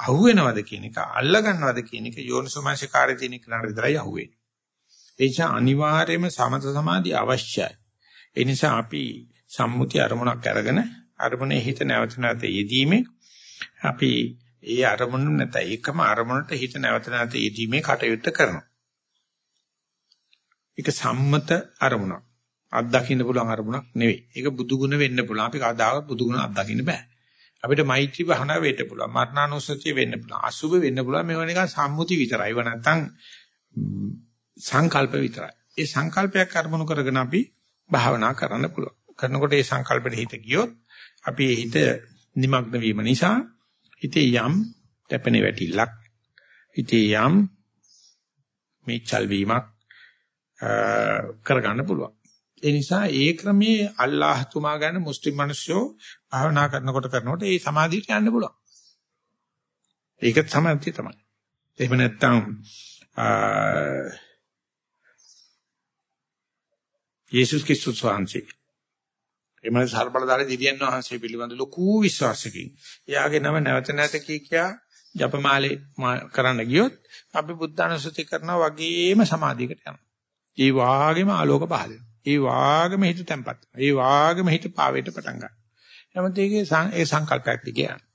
අහුවෙනවද කියන එක අල්ල ගන්නවද කියන එක යෝනිසෝමනසිකාරය තියෙන කෙනාට විතරයි අහුවෙන්නේ. ඒ නිසා අනිවාර්යයෙන්ම සමත සමාධිය අවශ්‍යයි. ඒ නිසා අපි සම්මුති අරමුණක් අරගෙන අරමුණේ හිත නැවත නැවත යෙදීමේ අපි ඒ අරමුණ නැත ඒකම අරමුණට හිත නැවත නැවත යෙදීමේ කටයුත්ත කරනවා. ඒක සම්මත අරමුණක්. අත්දකින්න පුළුවන් අරමුණක් නෙවෙයි. ඒක බුදු ගුණ වෙන්න පුළුවන්. අපි කවදාවත් බුදු ගුණ අත්දකින්න බෑ. අපිට මෛත්‍රී භාවනාව වෙන්න පුළුවන්. මරණානුස්සතිය වෙන්න පුළුවන්. අසුබ වෙන්න පුළුවන්. මේවා නිකන් සම්මුති විතරයි. ඒව නැත්තම් සංකල්ප විතරයි. ඒ සංකල්පයක් අරමුණු කරගෙන අපි භාවනා කරන්න පුළුවන්. කරනකොට ඒ සංකල්පෙට හිත ගියොත් අපි ඒ හිත නිමග්න වීම නිසා හිතේ යම් තැපෙන වැටිල්ලක් හිතේ යම් මේචල් වීමක් කරගන්න පුළුවන්. ඒ නිසා ඒ ක්‍රමයේ අල්ලාහ් තුමා ගැන මුස්ලිම් මිනිස්සු භාවනා කරනකොට කරනකොට ඒ සමාධියට යන්න පුළුවන්. ඒක සමාධිය තමයි. එහෙම නැත්නම් යේසුස් ක්‍රිස්තුස් වහන්සේ එමණ සර්බලදාරි දිව්‍යන් වහන්සේ පිළිබඳ ලොකු විශ්වාසකින් එයාගේ නම නැවත නැවත කී කියා ජපමාලේ කරන්න ගියොත් අපි බුද්ධානුස්සති කරනවා වගේම සමාධියකට යනවා. ඒ වාගේම ආලෝක පහළ වෙනවා. ඒ වාගේම හිත තැම්පත් වෙනවා. ඒ වාගේම හිත පාවෙට පටන් ගන්නවා. නමුත් ඒකේ ඒ සංකල්පයක් දිගේ යනවා.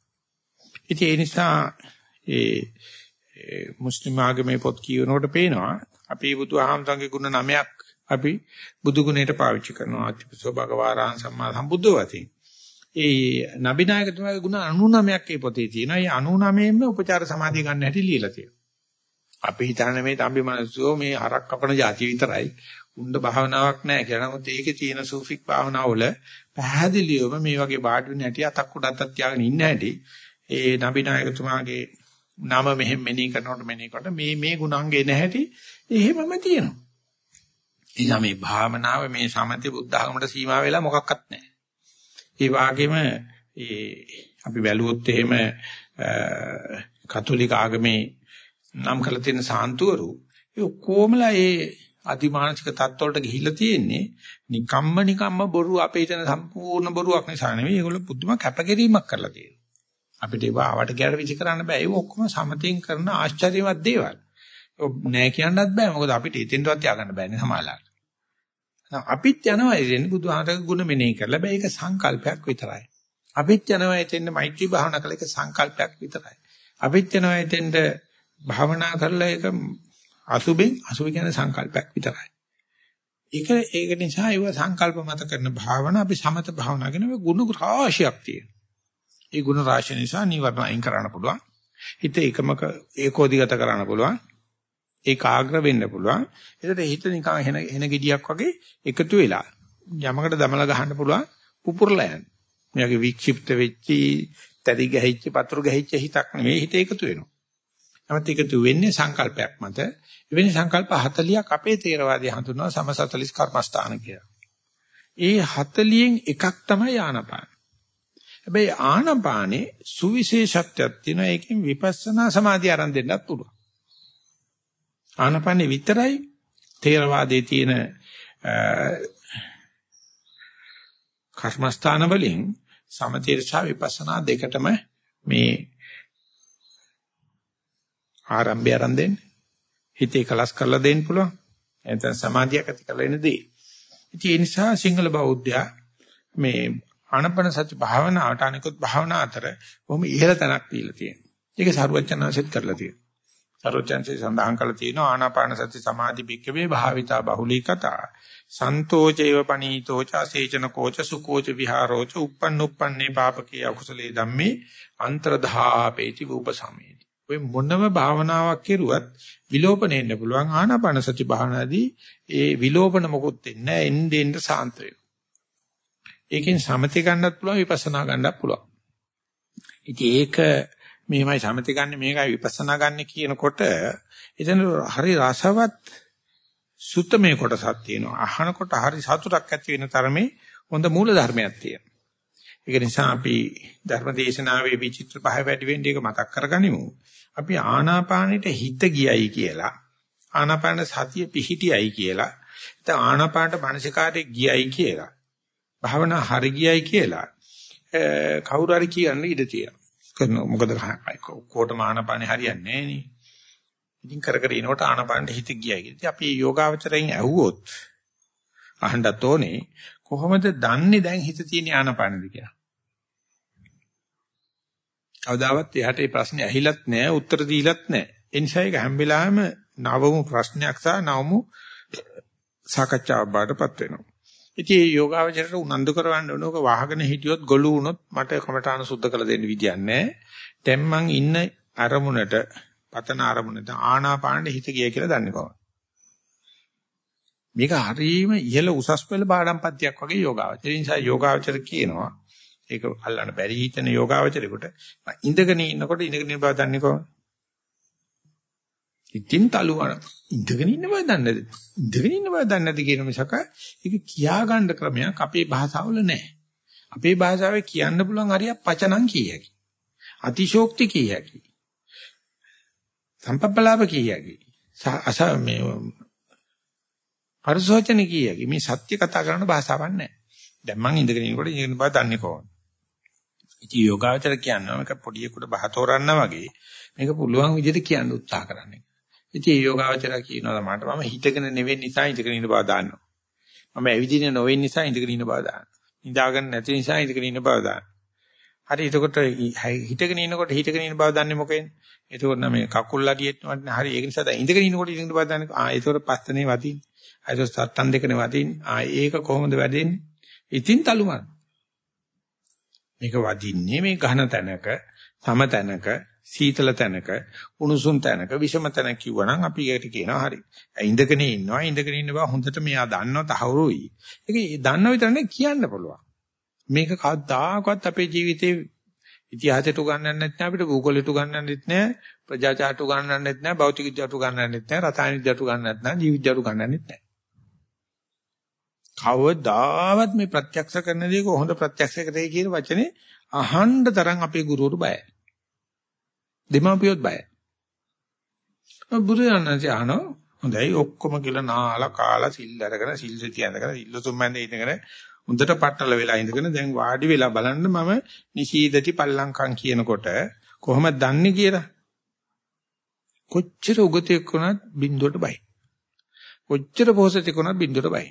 ඉතින් ඒ නිසා ඒ මුස්ලිම් ආගමේ පොත් කියනකොට පේනවා අපේ බුදුහාමසංගේ ගුණ නමයක් අපි බුදු ගුණයට පාවිච්චි කරනවා අතිපසෝ භගවාරාන් සම්මා සම්බුද්ධ වතේ. ඒ නබිනායකතුමාගේ ගුණ 99ක් ඒ පොතේ තියෙනවා. ඒ 99ෙම උපචාර සමාධිය ගන්න හැටි ලියලා තියෙනවා. අපි හිතන්නේ මේ තම්බි මනසෝ මේ හරක් කපන જાති විතරයි. උණ්ඩ භාවනාවක් නැහැ කියලා. නමුත් ඒකේ තියෙන සූෆික් භාවනාවල පැහැදිලිවම මේ වගේ බාඩු වෙන හැටි අතක් උඩ අතක් තියාගෙන ඉන්න හැටි ඒ නබිනායකතුමාගේ නම මෙහෙම මෙනෙහි කරනකොට මෙනෙහි කරනකොට මේ මේ ගුණංගේ නැහැටි එහෙමම තියෙනවා. එනිසා මේ භාවනාව මේ සමථ බුද්ධ ආගමට සීමා වෙලා මොකක්වත් නැහැ. ඒ වගේම ඒ අපි බැලුවොත් එහෙම කතෝලික ආගමේ නම් කරලා තියෙන සාන්තුවරු ඒ ඔක්කොමලා ඒ අතිමානසික තත්ත්වවලට ගිහිල්ලා තියෙන්නේ නිකම්ම නිකම්ම බොරු අපේ හිතන සම්පූර්ණ බොරුවක් නිසා නෙවෙයි ඒගොල්ලෝ පුදුම කැපකිරීමක් කරලා තියෙනවා. අපිට ඒව ආවට ගැට විච කරන්න බෑ. ඒක ඔක්කොම සමතෙන් කරන ආශ්චර්යවත් දේවල්. නෑ කියන්නත් බෑ. මොකද අපිට එතෙන්ටවත් ය아가න්න බෑනේ සමාලාට. අපිත් යනවා එන්නේ බුදුහාමරගේ ගුණ මෙනෙහි කරලා බෑ ඒක සංකල්පයක් විතරයි. අපිත් යනවා එතෙන්ද මෛත්‍රී භාවනා කළ එක සංකල්පයක් විතරයි. අපිත් යනවා එතෙන්ද භාවනා කරලා ඒක අසුබෙන් අසුබ කියන්නේ සංකල්පයක් විතරයි. ඒක ඒක නිසා ඒව සංකල්ප මත කරන භාවනා අපි සමත භාවනා කියන ගුණ රාශියක් තියෙනවා. ඒ ගුණ රාශිය නිසා නිවර්ණ අයින් කරන්න පුළුවන්. හිත එකමක ඒකෝදිගත කරන්න පුළුවන්. ඒකාග්‍ර වෙන්න පුළුවන්. ඒකට හිත නිකන් එන එන ගෙඩියක් වගේ එකතු වෙලා යමකට දමලා ගහන්න පුළුවන් පුපුරලා යන. මෙයාගේ වික්ෂිප්ත වෙච්චි, තරි ගැහිච්ච, පතුරු ගැහිච්ච හිතක් නෙවෙයි හිත එකතු වෙනවා. නමුත් එකතු වෙන්නේ සංකල්පයක් මත. එවැනි සංකල්ප 40ක් අපේ තේරවාදී හඳුන්වනවා සමසතලිස් කර්මස්ථාන කියලා. ඒ 40න් එකක් තමයි ආනපාන. හැබැයි ආනපානේ සුවිශේෂත්වයක් තියෙනවා. ඒකෙන් විපස්සනා සමාධිය ආරම්භ දෙන්නත් පුළුවන්. ආනපානේ විතරයි තේරවාදයේ තියෙන කර්මස්ථාන වලින් සමතේරසා විපස්සනා දෙකටම මේ ආරම්භය ආරම්භ දෙන්නේ. හිතේ කලස් කරලා දෙන්න පුළුවන්. එතන සමාධියක් ඇති කරලා එන දේ. ඉතින් ඒ නිසා සිංහල බෞද්ධයා මේ ආනපන සති භාවනාවට අනිකුත් භාවනා අතර බොහොම ඉහළ තැනක් දීලා තියෙනවා. ඒක සරුවචනාංශෙත් කරලා තියෙනවා. සරුවචන්සේ සඳහන් කරලා තියෙනවා ආනාපාන සති සමාධි භික්කවේ භාවිතා බහුලී කතා. සන්තෝචේව පනීතෝ චසේචන කෝච සුකෝච විහාරෝච uppannuppanne පාපකේ අකුසලේ ධම්මේ අන්තරධාපේති උපසමේ ඔය මොනම භාවනාවක් කෙරුවත් විලෝපණෙන්න පුළුවන් ආනාපාන සති භාවනාදී ඒ විලෝපන මොකුත් වෙන්නේ නැහැ එන්නේ එන්න සාන්ත වෙනවා. ඒකෙන් සමති ගන්නත් පුළුවන් විපස්සනා ගන්නත් පුළුවන්. ඉතින් ඒක මෙහෙමයි සමති ගන්න මේකයි විපස්සනා ගන්න කියනකොට එතන හරි රසවත් සුත්තමේ කොටසක් තියෙනවා. අහනකොට හරි සතුටක් ඇති වෙන තරමේ හොඳ මූල ධර්මයක් තියෙනවා. ඒක නිසා අපි ධර්මදේශනාවේ විචිත්‍ර පහ වැඩි වෙන්නේ ඒක මතක් කරගනිමු. අපි ආනාපානෙට හිත ගියයි කියලා ආනාපාන සතිය පිහිටියයි කියලා නැත්නම් ආනාපානට මානසිකාරේ ගියයි කියලා භාවනා හරි ගියයි කියලා කවුරු හරි කියන්න ඉඩ තියෙනවා මොකද කොටම ආනාපානේ හරියන්නේ නැහැ නේ ඉතින් කර කර ඉනකොට ආනාපානට හිත ගියයි කියලා අපි යෝගාවචරයෙන් ඇහුවොත් අහන්නත් ඕනේ කොහොමද දන්නේ දැන් හිත තියෙන ආනාපානද කියලා කවදාවත් එයාට මේ ප්‍රශ්නේ ඇහිලත් නැහැ උත්තර දීලත් නැහැ. ඒ නිසා ඒක හැම වෙලාවෙම නවමු ප්‍රශ්නයක් සහ නවමු සාකච්ඡාවක් බාටපත් වෙනවා. ඉතින් මේ යෝගාවචරයට උනන්දු කරවන්න ඕනක වහගෙන හිටියොත් ගොළු වුණොත් මට කමඨාන සුද්ධ කළ දෙන්න විදියක් නැහැ. දැන් මං ඉන්න අරමුණට පතන අරමුණට ආනාපානෙ හිත ගිය කියලා දන්නේ කොහොමද? මේක හරීම ඉහළ උසස් පෙළ පාඩම් පත්‍යක් වගේ යෝගාවචර. ඒ නිසා යෝගාවචර කියනවා ඒක අල්ලන්න බැරි හිතන යෝගාවචරේකට ඉඳගෙන ඉන්නකොට ඉඳගෙන ඉන්න බව දන්නේ කොහොමද? ඉතින් තලුවන ඉඳගෙන ඉන්න බව දන්නේ නැද්ද? ඉඳගෙන ඉන්න බව දන්නේ නැද්ද කියන මිසක ඒක කියා ගන්න ක්‍රමයක් අපේ භාෂාවල නැහැ. අපේ භාෂාවේ කියන්න පුළුවන් හරියක් පචනම් කීයකි. අතිශෝක්ති කීයකි. සම්පප්පලාප කීයකි. අස මේ පරිසෝචන කීයකි. මේ සත්‍ය කතා කරන භාෂාවක් නැහැ. දැන් මං ඉඳගෙන ඉන්නකොට ඉඳගෙන බව දන්නේ කොහොමද? ඉතින් යෝගාවචර කියනවා මේක පොඩියෙකුට බහ තෝරන්නා වගේ මේක පුළුවන් විදිහට කියන්න උත්සාහ කරන්නේ. ඉතින් මේ යෝගාවචර කියනවා මට මම හිතගෙන නෙවෙයි නිසා ඉඳගෙන ඉන්න බව දාන්නවා. මම ඇවිදින නොවෙන්න නිසා ඉඳගෙන ඉන්න බව දාන්නවා. නිදාගන්න නැති නිසා ඉඳගෙන ඉන්න බව දාන්නවා. හරි එතකොට හිතගෙන ඉන්නකොට හිතගෙන ඉන්න බව දන්නේ මොකෙන්ද? එතකොට නම් මේ කකුල් අඩියෙත් වටනේ හරි ඒක නිසා දැන් ඉඳගෙන ඉන්නකොට ඉඳගෙන බව දන්නේ. ආ එතකොට පස්සනේ වදින්නේ. ආ ඒක සත්තන් දෙකනේ වදින්නේ. ආ ඒක කොහොමද වැඩෙන්නේ? ඉතින් තලුමන්. මේක වදින්නේ මේ ඝන තැනක, සම තැනක, සීතල තැනක, උණුසුම් තැනක, විෂම තැනක කිව්වනම් අපි ඒකට කියනවා හරි. ඉඳගෙන ඉන්නවා, ඉඳගෙන ඉන්න බව හොඳට මෙයා දන්නව තහවුරුයි. ඒක දන්නව විතරනේ කියන්න පුළුවන්. මේක කවදාකවත් අපේ ජීවිතේ ඉතිහාසයට උගන්වන්නේ නැත්නම් අපිට භූගෝලයට උගන්වන්නෙත් නැහැ, ප්‍රජාචාරයට උගන්වන්නෙත් නැහැ, භෞතික විද්‍යාවට උගන්වන්නෙත් නැහැ, රසායන විද්‍යාවට උගන්වන්නෙත් නැහැ, ජීව විද්‍යාවට උගන්වන්නෙත් නැහැ. කවදාවත් මේ ප්‍රත්‍යක්ෂ කරන දේ කොහොමද ප්‍රත්‍යක්ෂ කරේ කියන වචනේ අහන්න තරම් අපේ ගුරුවරු බයයි. දෙමාපියොත් බයයි. බුදුරජාණන්සේ අහනවා හොඳයි ඔක්කොම කියලා නාලා කාලා සිල් අරගෙන සිල් සිටි ඇඳගෙන සිල්ලුතුම් මැද ඉඳගෙන හොඳට පట్టල වෙලා ඉඳගෙන දැන් වාඩි වෙලා බලන්න මම නිශීදති පල්ලංකම් කියනකොට කොහොමද දන්නේ කියලා. කොච්චර උගතෙක් වුණත් බින්දුවට බයි. කොච්චර පොහසතෙක් වුණත් බින්දුවට බයි.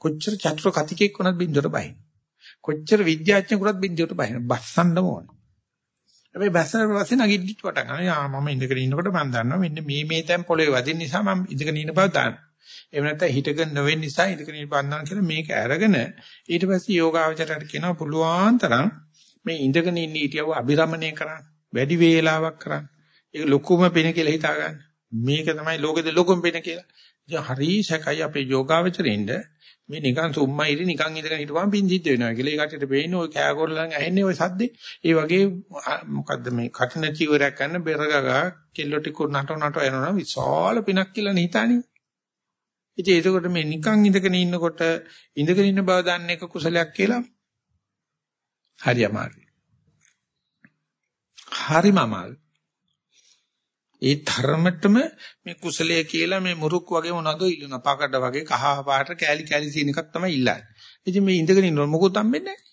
කොච්චර චතුර කතිකෙක් වුණත් බින්දුවට බහින. කොච්චර විද්‍යාඥයෙකුට බින්දුවට බහින. බස්සන්නම ඕන. හැබැයි බස්සන පස්සේ නැගිටිට වට ගන්න. යා මම ඉඳගෙන ඉන්නකොට මම දන්නවා මෙන්න මේ මේ තැන් පොළවේ වදින නිසා මම ඉඳගෙන ඉන්න බව දන්නවා. එහෙම නැත්නම් හිටගෙන නොවෙන්න නිසා ඉඳගෙන ඉන්න බව දන්නවා කියලා මේක අරගෙන ඊට පස්සේ යෝගාවචරයට කියනවා පුළුවන් තරම් මේ ඉඳගෙන ඉන්න ඊටියව අභිරමණය කරන්න. වැඩි වේලාවක් කරන්න. ඒක ලොකුම පින කියලා හිතා ගන්න. මේක තමයි ලෝකෙද ලොකුම පින කියලා. ඉතින් හරි සැකයි අපේ යෝගාවචරින්ද මේ නිකන් සුම්මයිරි නිකන් ඉඳගෙන හිටපුවම පින් සිද්ධ වෙනවා කියලා. ඒ කටට පේන්නේ ওই කෑකොල්ලන් ඇහෙන්නේ ওই සද්දේ. ඒ වගේ මොකද්ද මේ කටින චීවරයක් ගන්න බෙරගගා කෙල්ලෝ ටික නට නට එනවා විශාල පිනක් කියලා නිතානේ. ඉතින් ඒකකොට මේ නිකන් ඉඳගෙන ඉන්නකොට ඉඳගෙන ඉන්න බව දන්න එක කුසලයක් කියලා හරි අමාරුයි. හරිම අමාරුයි. ඒ ධර්මතම මේ කුසලයේ කියලා මේ මුරුක් වගේ මොනවද ඉල්ලන පකඩ වගේ කහ පාට කෑලි කෑලි සීන එකක් තමයි ඉල්ලන්නේ. ඉතින් මේ ඉඳගෙන ඉන්න මොකොත් හම්බෙන්නේ නැහැ.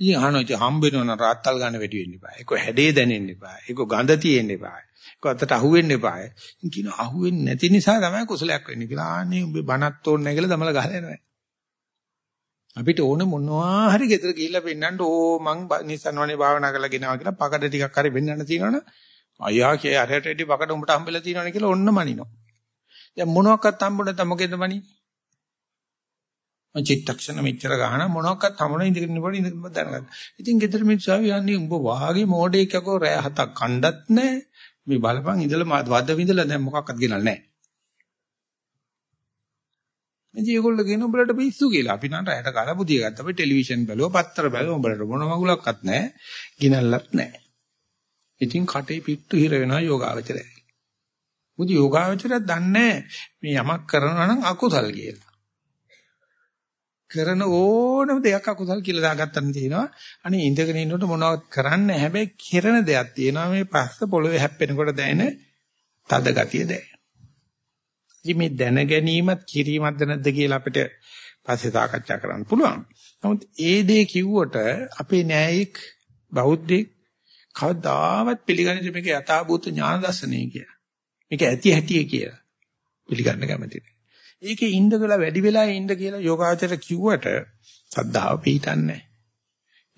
ඉතින් අහනවා ඉතින් හම්බෙනවන රාත්තල් ගන්න වැඩි වෙන්න එපා. ඒක හැඩේ දැනෙන්න එපා. ඒක ගඳ තියෙන්න එපා. ඒක අතට අහුවෙන්න එපා. ඉතින් කියන අහුවෙන්නේ නැති නිසා තමයි කුසලයක් වෙන්නේ කියලා. ආන්නේ උඹේ බනත් ඕනේ නැහැ කියලා දමල ගහලා යනවා. අපිට ඕන මොනවා හරි ගෙදර ගිහිල්ලා පෙන්නන්න ඕ මං නිසන්වනේ භාවනා කරලා ගෙනවා කියලා පකඩ ටිකක් හරි වෙන්නන්න තියෙනවනේ අයියා කිය අරයට වැඩි පකඩ උඹට හම්බෙලා තියෙනවනේ කියලා ඔන්න මනිනවා දැන් මොනවාක්වත් හම්බුනේ නැත්නම් මොකේද මනි මං චිත්තක්ෂණ මෙච්චර ගහන මොනවාක්වත් හම්බුනේ ඉඳගෙන ඉන්නකොට ඉඳගෙන දැනගන්න ඉතින් ගෙදර මිනිස්සු ආවියන්නේ උඹ වාගේ මෝඩෙක් යකෝ රෑ හතක් කණ්ඩත් නැහැ මේ බලපන් ඉඳලා වද විඳලා දැන් මොකක්වත් ගෙනල්ලා නැහැ ඉතින් ඒගොල්ලෝ කියන උඹලට පිස්සු කියලා. අපි නම් රැයට කලබුදිය ගත්තා. අපි ටෙලිවිෂන් බැලුවා, පත්තර බැලුවා. උඹලට මොන මගුලක්වත් නැහැ. ගිනල්ලත් නැහැ. ඉතින් කටේ පිට්ටු හිර වෙනවා යෝගාවචරය. මුදි යෝගාවචරය දන්නේ මේ යමක් කරනවා නම් අකුසල් කියලා. කරන ඕනම දෙයක් අකුසල් කියලා දාගත්තන් තියෙනවා. අනේ ඉඳගෙන ඉන්නකොට මොනවද කරන්න හැබැයි කෙරෙන දෙයක් තියෙනවා. මේ පස්ස පොළවේ හැප්පෙනකොට දැනෙන තද ගතිය දැනෙන. ඉතින් මේ දැන ගැනීමත් කිරීමක්ද නැද්ද කියලා අපිට පස්සේ සාකච්ඡා කරන්න පුළුවන්. නමුත් ඒ දේ කිව්වට අපේ න්යායික බෞද්ධික කවදාවත් පිළිගන්නේ මේක යථාභූත ඥාන දර්ශනය කියලා. මේක ඇති හැටි කියලා. පිළිගන්න කැමති නෑ. ඒකේ ඉඳගලා වැඩි වෙලා ඉන්න කියලා යෝගාචර කිව්වට සද්ධාව පිටින්නේ නෑ.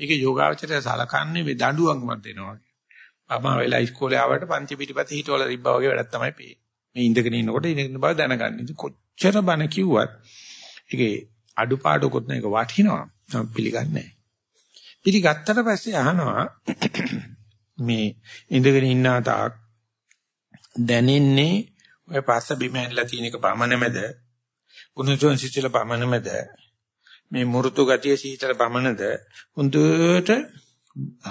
ඒක යෝගාචරය සලකන්නේ මේ දඬුවම්ක් දෙනවා වගේ. අපමා වෙලා ඉස්කෝලේ ආවට පන්ති පිටිපස්සේ හිටවල තිබ්බා වගේ වැඩක් තමයි පේන්නේ. මේ ඉඳගෙන ඉන්නකොට ඉඳගෙන බව දැනගන්න. ඉතින් කොච්චර බන කිව්වත් ඒකේ අඩුපාඩුකොත් නැක වටිනවා. මම පිළිගන්නේ නැහැ. පිළිගත්තට පස්සේ අහනවා මේ ඉඳගෙන ඉන්න තාක් දැනෙන්නේ ඔය පස්ස බිම ඇනලා තියෙන එක පමණමද? උණුසුම් සිසිල පමණමද? මේ මුරුතු ගතිය සීතල පමණද? හොඳට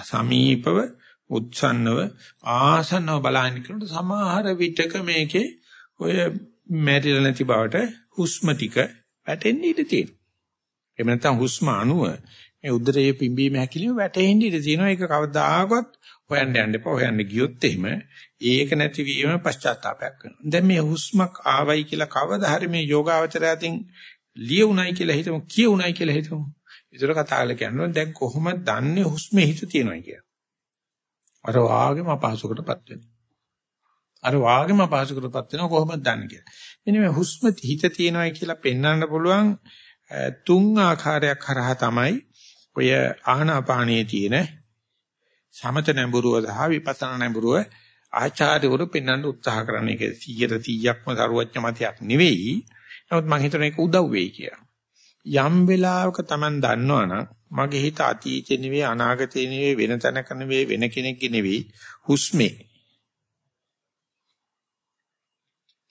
සමීපව උත්සන්නව ආසන්නව බලහින් කරනකොට සමහර විටක මේකේ ඔය මැරිලා නැති බවට හුස්ම ටික වැටෙන්න ඉඩ තියෙනවා. එහෙම නැත්නම් හුස්ම අණුව මේ උදරයේ පිම්බීම හැකිලිම වැටෙන්න ඉඩ තියෙනවා. ඒක කවදාකවත් හොයන්න යන්න එපා. හොයන්න ගියොත් එහෙම ඒක නැතිවීම පශ්චාත්තාවයක් වෙනවා. දැන් මේ හුස්මක් ආවයි කියලා කවදා හරි මේ යෝගාවචරයතින් ලියුණයි කියලා හිතමු කියුණයි කියලා හිතමු. ඒතර කතා කරලා කියනවා දැන් කොහොමද දන්නේ හුස්මේ හිත තියෙනවා කියලා. අර වාගේම අපහසුකටපත් වෙනවා. අර වාගේම අපහසුකටපත් වෙනවා කොහොමද දන්නේ කියලා. මෙන්න මේ හුස්ම හිත තියෙනවායි කියලා පෙන්වන්න පුළුවන් තුන් ආකාරයක් හරහා තමයි ඔය ආහනාපානයේ තියෙන සමත නැඹුරුව සහ විපස්සනා නැඹුරුව ආචාර්යවරු පෙන්වන්න උත්සාහ කරන එක 100ට 100ක්ම සරුවච්ච මතයක් නෙවෙයි. නමුත් මම හිතන එක උදව් වෙයි කියලා. යම් වෙලාවක Taman දන්නවනම් මගේ හිත අතීතේ නෙවෙයි අනාගතේ නෙවෙයි වෙන තැනක නෙවෙයි වෙන කෙනෙක්ගේ නෙවෙයි හුස්මේ.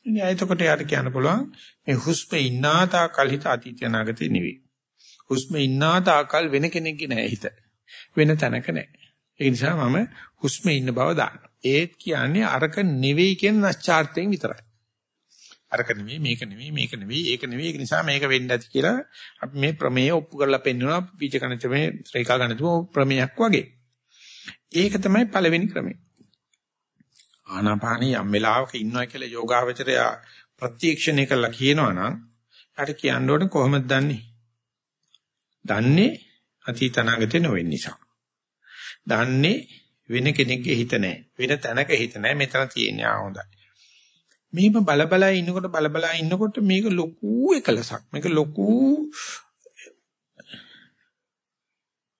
ඉතින් එතකොට යාට කියන්න පුළුවන් මේ හුස්මේ ඉන්නා තාකල් හිත අතීතය අනාගතේ නෙවෙයි. හුස්මේ ඉන්නා තාකල් වෙන කෙනෙක්ගේ නෑ හිත. වෙන තැනක නෑ. ඒ නිසා මම හුස්මේ ඉන්න බව දාන්න. ඒත් කියන්නේ අරක නෙවෙයි කියන නැස්චාර්තයෙන් විතරයි. අරක නෙවෙයි මේක නෙවෙයි මේක නෙවෙයි ඒක නෙවෙයි ඒක නිසා මේක වෙන්න ඇති කියලා අපි මේ ප්‍රමේය ඔප්පු කරලා පෙන්නනවා බීජ ගණිතමේ රේඛා ගණිතමේ ප්‍රමේයක් වගේ. ඒක තමයි පළවෙනි ක්‍රමය. ආනාපානිය යම් වෙලාවක ඉන්නවා කියලා යෝගාවචරය ප්‍රත්‍යක්ෂණය කළා කියනවනම් ඊට කියන්න ඕනේ කොහොමද දන්නේ? දන්නේ අතීත අනාගතේ නොවෙන්න නිසා. දන්නේ වෙන කෙනෙක්ගේ හිත නැහැ. වෙන තැනක හිත නැහැ. මෙතන තියෙන්නේ ආ හොඳයි. මෙහෙම බලබලා ඉන්නකොට බලබලා ඉන්නකොට මේක ලොකු එකලසක්. මේක ලොකු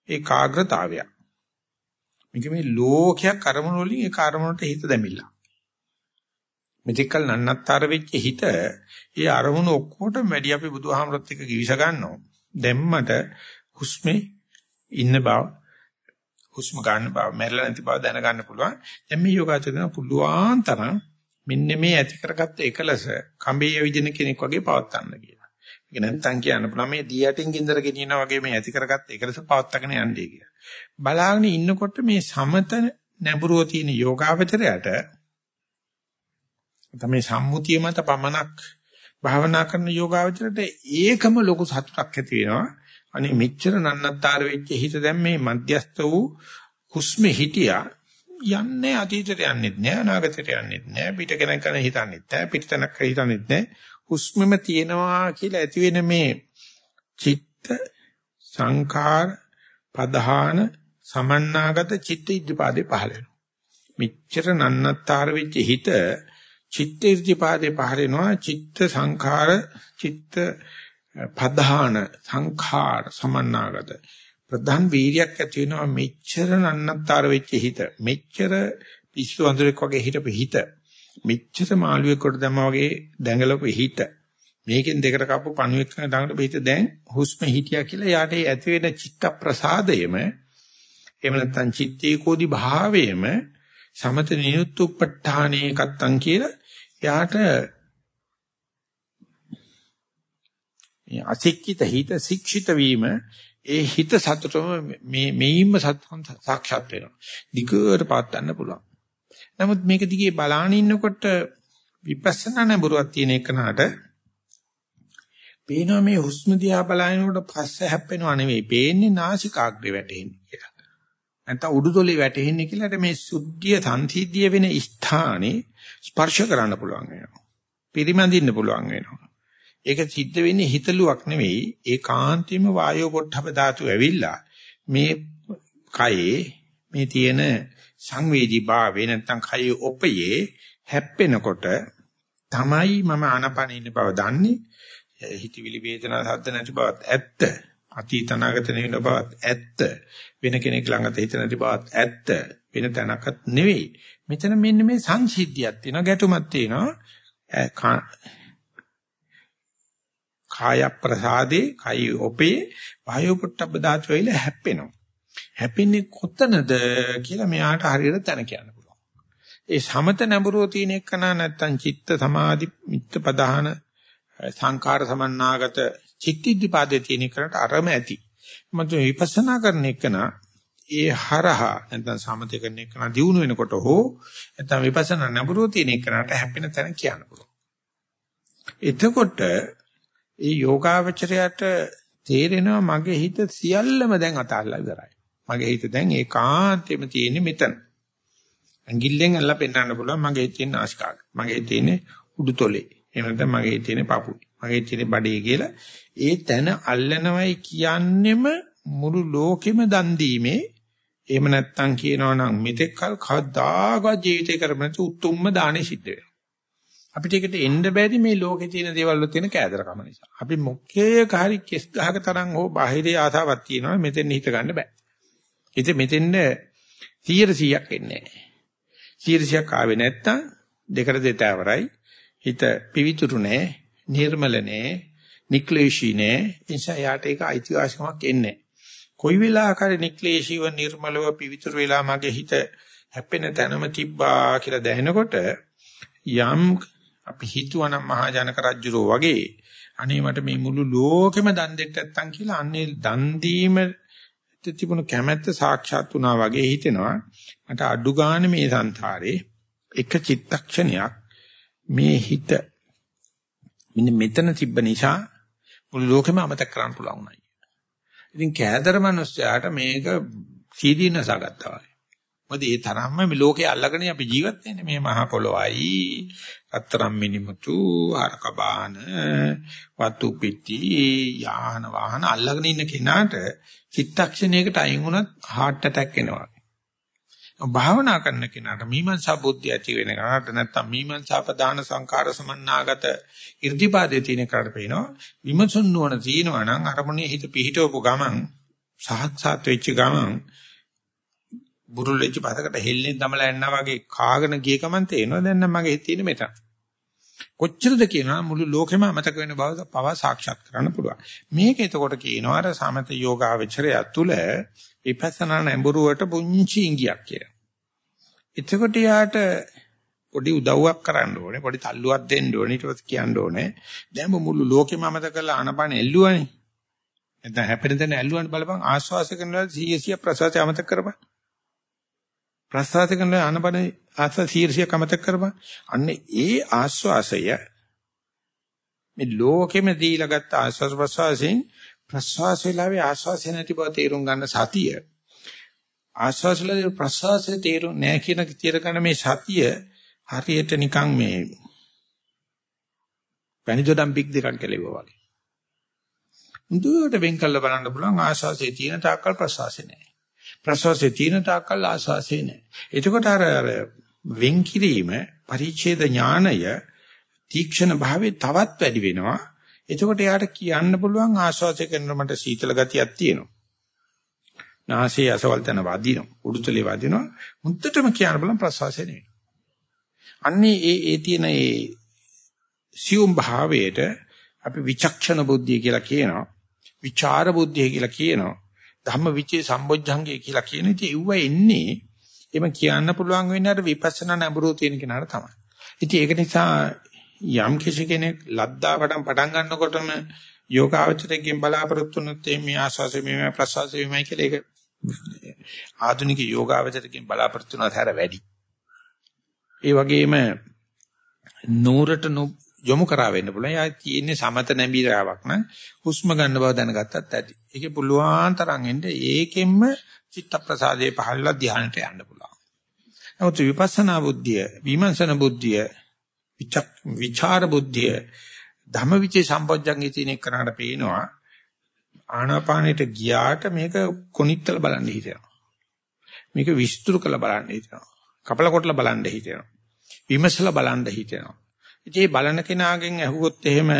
ඒකාග්‍රතාවයක්. මේක මේ ලෝකයක් අරමුණු වලින් ඒ අරමුණට හිත දැමිලා. මෙතිකල් නන්නත්තර වෙච්ච හිත ඒ අරමුණු ඔක්කොටම වැඩි අපි බුදුහාමරත් එක්ක කිවිස ගන්නවා. දැම්මට හුස්මේ ඉන්න බව හුස්ම ගන්න බව මැරෙලා නැති බව දැනගන්න පුළුවන්. දැන් මේ යෝගාචරණ පුළුවන් තරම් මෙන්න මේ ඇති කරගත්ත එකලස කඹේ විදින කෙනෙක් වගේ පවත්වන්න කියලා. ඒක නැත්තම් කියන්න පුළුවන් මේ දී යටින් ගින්දර ගෙනියනා වගේ මේ ඇති කරගත්ත එකලස පවත්තගෙන යන්නේ කියලා. බලාගෙන ඉන්නකොට මේ සමත නැඹුරුව තියෙන යෝගාවචරයට තමයි සම්මුතිය මත පමණක් භාවනා කරන යෝගාවචරයට ඒකම ලොකු සතුටක් ඇති වෙනවා. අනේ මෙච්චර නන්නත්තර වෙච්ච හිත දැන් මේ මධ්‍යස්ත වූ හුස්මේ හිටියා යන්නේ අතීතයට යන්නෙත් නෑ අනාගතයට යන්නෙත් නෑ පිට කෙනෙක් කරන හිතන්නෙත් නෑ පිටතනක් හිතන්නෙත් නෑ හුස්මෙම තියෙනවා කියලා ඇති වෙන මේ චිත්ත සංඛාර පධාන සමන්නාගත චිත්ත ඉද්ධපාදේ පහළ වෙනවා. මෙච්චර නන්නත්තර වෙච්ච හිත චිත්ත ඉද්ධපාදේ පහළ වෙනවා චිත්ත සංඛාර චිත්ත පධාන සංඛාර සමන්නාගත. ප්‍රධාන වීර්යයක් ඇති වෙනවා මෙච්චර නන්නත්තර වෙච්ච හිත. මෙච්චර පිස්සු අඳුරෙක් වගේ හිටපු හිත. මෙච්චර මාළුවෙක් කොට දැම්මා වගේ දැඟලපු හිත. මේකෙන් දෙකට කප්පු පණුවෙක් කරන දඟලපු හිත දැන් හුස්ම හිටියා කියලා යාට ඇති වෙන චිත්ත ප්‍රසාදයම එහෙම නැත්නම් චිත්තේ කෝදි භාවයම සමත නියුත්තුප්පඨානේ කත්තං කියලා යාට අසික්කිත හිත ශික්ෂිත වීම ඒ හිත සතුටම මේ මෙයින්ම සාක්ෂාත් වෙනවා. දිගට පාත් ගන්න පුළුවන්. නමුත් මේක දිගේ බලාන ඉන්නකොට විපස්සනා නැඹුරුවක් තියෙන එකනට පේනවා මේ හුස්ම දිහා බලනකොට පස්ස හැප්පෙනව නෙවෙයි. පේන්නේ නාසිකාග්‍රේ වැටෙන්නේ කියලා. නැත්නම් උඩුතොලේ වැටෙන්නේ කියලා මේ සුද්ධිය සංසිද්ධිය වෙන ස්ථානේ ස්පර්ශ කරන්න පුළුවන් වෙනවා. පිරිමැදින්න පුළුවන් වෙනවා. ඒක සිද්ධ වෙන්නේ හිතලුවක් නෙවෙයි ඒකාන්තයෙන්ම වායෝ පොට්ටප ධාතු ඇවිල්ලා මේ කයේ මේ තියෙන සංවේදී භාවය නැත්තම් කයේ ඔපයේ හැප්පෙනකොට තමයි මම ආනපන ඉන්න බව දන්නේ හිතවිලි වේදනා සද්ද නැති බවත් ඇත්ත අතීත අනාගත නෙවෙන බවත් ඇත්ත වෙන කෙනෙක් ළඟ හිත නැති බවත් ඇත්ත වෙන තැනකත් නෙවෙයි මෙතන මෙන්න මේ සංසිද්ධියක් තියෙනවා ගැටුමක් තියෙනවා කාය ප්‍රසාදේ කයි ඔපේ වායු පොට්ටබ්බ ධාතු වල හැප්පෙනවා. හැපෙන්නේ කොතනද කියලා මෙයාට හරියට තැන කියන්න පුළුවන්. ඒ සමත නැඹුරුව තියෙන එකන නැත්තම් චිත්ත සමාධි මිත්ත පදාන සංඛාර සමන්නාගත චිත්තිද්දිපාදේ තියෙන එකට අරම ඇති. මත විපස්සනා කරන එකන ඒ හරහා නැත්නම් සමතය කරන එකන දියුණු වෙනකොට හෝ නැත්නම් විපස්සනා නැඹුරුව තියෙන එකනට හැපෙන තැන කියන්න පුළුවන්. එතකොට ඒ යෝගාවචරයට තේරෙනවා මගේ හිත සියල්ලම දැන් අතල්ලා ඉවරයි. මගේ හිත දැන් ඒකාන්තෙම තියෙන්නේ මෙතන. ඇඟිල්ලෙන් අල්ල පෙන්නන්න පුළුවන් මගේ තියෙන ආශකාග. මගේ තියෙන්නේ උඩුතොලේ. එහෙම නැත්නම් මගේ තියෙන්නේ පපුවේ. මගේ තියෙන්නේ බඩේ කියලා ඒ තැන අල්ලනවයි කියන්නෙම මුළු ලෝකෙම දන් දීමේ එහෙම නැත්නම් කියනවා නම් මෙතෙක් කල කවදාකවත් ජීවිතේ කරපු උතුම්ම දානේ සිද්ධ වෙනවා. අපිට ඒකට එන්න බැරි මේ ලෝකේ තියෙන දේවල් වල තියෙන කෑදරකම නිසා. අපි මොකේක හරි කෙස් ගහක තරම් හෝ බාහිරේ ආසාවක් තියෙනවා මෙතෙන් හිත ගන්න බෑ. ඉතින් මෙතෙන් 100%ක් එන්නේ නැහැ. 100%ක් ආවේ නැත්තම් දෙකට දෙතාවරයි. හිත පිවිතුරු නැහැ, නිර්මල නැහැ, නික්ලේශී නැහැ. නිසා යාට ඒක අයිතිවාසිකමක් එන්නේ කොයි වෙලාවකරි නික්ලේශීව නිර්මලව පිවිතුරු වෙලා මගේ හිත හැපෙන තැනම තිබ්බා කියලා දැනෙනකොට යම් අපි හිතුවනම් මහා ජනක රජුරෝ වගේ අනේ මට මේ මුළු ලෝකෙම දන් දෙන්න නැත්තම් කියලා අන්නේ දන් දීම තිබුණු කැමැත්ත සාක්ෂාත් වුණා වගේ හිතෙනවා මට අඩු ගන්න මේ සංසාරේ එක චිත්තක්ෂණයක් මේ හිත මෙන්න මෙතන තිබ්බ නිසා මුළු ලෝකෙම අමතක කරන්න පුළුවන් උනායි. ඉතින් කෑදර මිනිස්සයාට මේක සීදීනසගත්තා වගේ. මොකද ඒ තරම්ම මේ ලෝකේ අල්ලගෙන අපි ජීවත් වෙන්නේ මේ මහා පොළොවයි අතරම් මිනිමුතු හරකබාන වතු පිටි යාන වාහන අල්ලගෙන ඉන්න කෙනාට චිත්තක්ෂණයකට අයින් වුණත් heart attack එනවා. භාවනා කරන කෙනාට මීමන්සා බුද්ධිය ඇති වෙන කෙනාට නැත්තම් මීමන්සා ප්‍රදාන සංකාර සමන්නාගත irdipaade තියෙන කාට පේනවා විමසුන් නුවණ තියෙනවා නම් අරමුණේ හිත පිහිටවපු ගමන් සහත්සත් වෙච්ච ගමන් බුරුල් වෙච්ච පතකට හෙල්ලෙන් දමලා යනවා වගේ කාගෙන ගිය ගමන් තේනවා දැන් නම් මගේ හිතේ මෙතන. කොච්චරද කියනවා මුළු ලෝකෙම අමතක වෙන බව පව සාක්ෂාත් කරන්න පුළුවන්. මේක එතකොට කියනවා අර සමත යෝගාවචරය තුළ විපස්සනා නැඹුරුවට පුංචි ඉඟියක් කියලා. එතකොට යාට පොඩි උදව්වක් කරන්න ඕනේ. පොඩි තල්ලුවක් දෙන්න ඕනේ. ඊට පස්සේ කියන්න ඕනේ. දැන් මුළු ලෝකෙම අමත කරලා ආනපන එල්ලුවානේ. නැත්නම් හැපෙන තැන ඇල්ලුවානේ බලපන් ආශ්වාස කරනවා 100 100 ප්‍රසවාසය අමතක කරපන්. ප්‍රසවාස කරන ආනපන ආශ්වාස 100 100 අමතක කරපන්. අන්න ඒ ආශ්වාසය මේ ලෝකෙම දීලා ගත්ත ආශ්වාස ප්‍රසවාසයෙන් ප්‍රසවාස වේලාවේ ආශ්වාසය නැති බව තේරුම් ගන්න සතිය ආශ්වාස වේලාවේ ප්‍රසවාසය තේරුම් නැහැ කියන තියර ගන්න මේ සතිය හරියට නිකන් මේ පැණිදොඩම් පික් දෙකක් ගැලෙවුවා වගේ. මුදුවට වෙන් කළ බලන්න පුළුවන් ආශ්වාසයේ තියෙන තාක්කල් ප්‍රසවාසය නැහැ. ප්‍රසවාසයේ තියෙන තාක්කල් ආශ්වාසය නැහැ. එතකොට අර අර වෙන් කිරීම පරිච්ඡේද ඥානය තීක්ෂණ භාවයේ තවත් වැඩි වෙනවා. එතකොට යාට කියන්න පුළුවන් ආශ්වාසය කරනකොට මට සීතල ගතියක් තියෙනවා. නාසයේ අසවල් තැන වදිනවා. උඩුතලේ වදිනවා. මුත්තටම කියන්න බලන්න ප්‍රසවාසය නෙවෙයි. අන්නේ ඒ ඒ තියෙන ඒ සියුම් භාවයට අපි විචක්ෂණ බුද්ධිය කියලා කියනවා. විචාර බුද්ධිය කියලා කියනවා. ධම්ම විචේ සම්බොජ්ජංගය කියලා කියන ඉතින් ඒව එන්නේ එම කියන්න පුළුවන් වෙන්නේ අර විපස්සනා නැඹුරු තියෙන කෙනාට තමයි. ඉතින් ඒක නිසා යම් කිසි කෙනෙක් ලද්දාවටම පටන් ගන්නකොටම යෝගාවචරයෙන් බලාපොරොත්තු වුණොත් මේ ආස්වාසය මේ ප්‍රසවාසය මේ කියලා ඒක ආධුනික යෝගාවචරයෙන් බලාපොරොත්තු වෙනවා හැර වැඩි. ඒ වගේම නూరుට යොමු කරා වෙන්න පුළුවන්. යා තියෙන්නේ සමත නැඹිරාවක් නම් හුස්ම ගන්න බව දැනගත්තත් ඇති. ඒකේ පුළුවන් තරම් එන්න ඒකෙන්ම චිත්ත ප්‍රසාදේ පහළලා ධානයට යන්න පුළුවන්. නමුත් විපස්සනා බුද්ධිය, විමර්ශන බුද්ධිය, විචාර බුද්ධිය, ධම්මවිචේ සම්පෝඥංගේ තියෙන එකනට පේනවා. ආනාපානෙට ගියාට මේක කොනිත්තල බලන්න හිතෙනවා. මේක විස්තර කළ බලන්න හිතෙනවා. කපල කොටලා බලන්න හිතෙනවා. විමසලා බලන්න හිතෙනවා. ඉතින් මේ බලන කෙනාගෙන් ඇහුවොත් එහෙම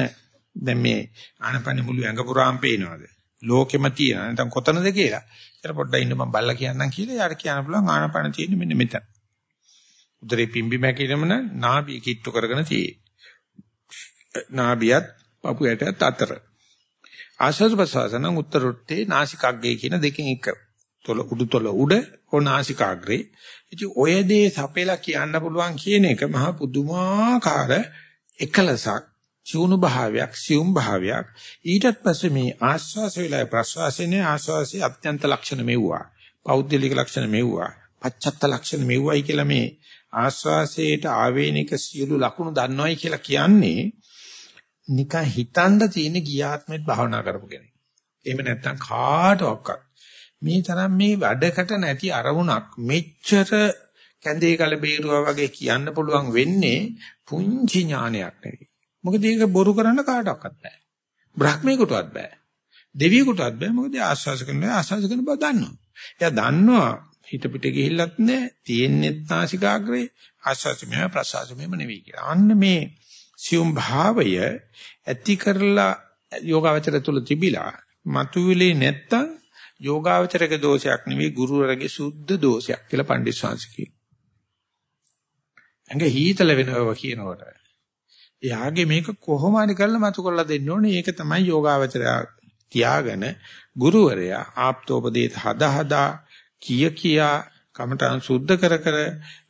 දැන් මේ ආනපන මුළු ඇඟ පුරාම පේනවද? ලෝකෙම තියෙන නැත්නම් කොතනද කියලා. ඒක පොඩ්ඩක් ඉන්න මම බල්ලා කියන්නම් කියලා යාට කියන්න පුළුවන් ආනපන තියෙන්නේ මෙන්න මෙතන. උදරේ පිම්බි මැකිලමන නාභිය කිට්ටු කරගෙන තියෙන්නේ. නාභියත් පපු ඇටත් අතර. ආශස් ප්‍රසවාසන උත්තරොත්තේ නාසිකාග්‍රේ කියන දෙකෙන් එක. තොල උඩු තොල උඩ ඕනාසිකාග්‍රේ. ඉතින් ඔය දේ සපෙලා කියන්න පුළුවන් කියන එක මහ පුදුමාකාර එකලසක්, චුණු භාවයක්, සියුම් භාවයක්. ඊටත් පස්සේ මේ ආස්වාස වෙලා ප්‍රස්වාසනේ ආස්වාසයේ අත්‍යන්ත ලක්ෂණ මෙව්වා. පෞද්ගලික ලක්ෂණ මෙව්වා. පච්චත්ත ලක්ෂණ මෙව්වයි කියලා මේ ආස්වාසයට ආවේනික සියලු ලක්ෂණ දන්නවයි කියලා කියන්නේ නිකන් හිතන්න තියෙන ගියාත්මෙත් භාවනා කරපු කෙනෙක්. එහෙම නැත්නම් කාටවත් මේ තරම් මේ වැඩකට නැති අරමුණක් මෙච්චර කැඳේ කල බේරුවා වගේ කියන්න පුළුවන් වෙන්නේ පුංචි ඥානයක් නෙවෙයි. මොකද ඒක බොරු කරන්න කාටවත් බෑ. බ්‍රහ්මේකටවත් බෑ. දෙවියෙකුටවත් බෑ. මොකද ආස්වාස කරනවා ආස්වාස කරන බව දන්නවා. එයා දන්නවා හිත පිට ගිහිල්ලත් නෑ. තියෙන්නේ නාසිකාග්‍රේ ආස්වාස මෙහෙම ප්‍රසවාස මෙහෙම නෙවෙයි කියලා. අන්න මේ සියුම් භාවය ඇති කරලා යෝගාවචර තුල තිබිලා මතුවිලේ නැත්තම් යෝගාවචරක දෝෂයක් නෙවෙයි ගුරුවරගේ සුද්ධ දෝෂයක් කියලා පණ්ඩිත ශාන්සි කියනවා. ඇඟ හීතල වෙනවා කියනකොට. එයාගේ මේක කොහොම හරි කරලා මතු කරලා දෙන්න ඕනේ. ඒක තමයි යෝගාවචරය තියාගෙන ගුරුවරයා ආප්තෝපදේත හදා හදා කිය කියා කමටහන් සුද්ධ කර කර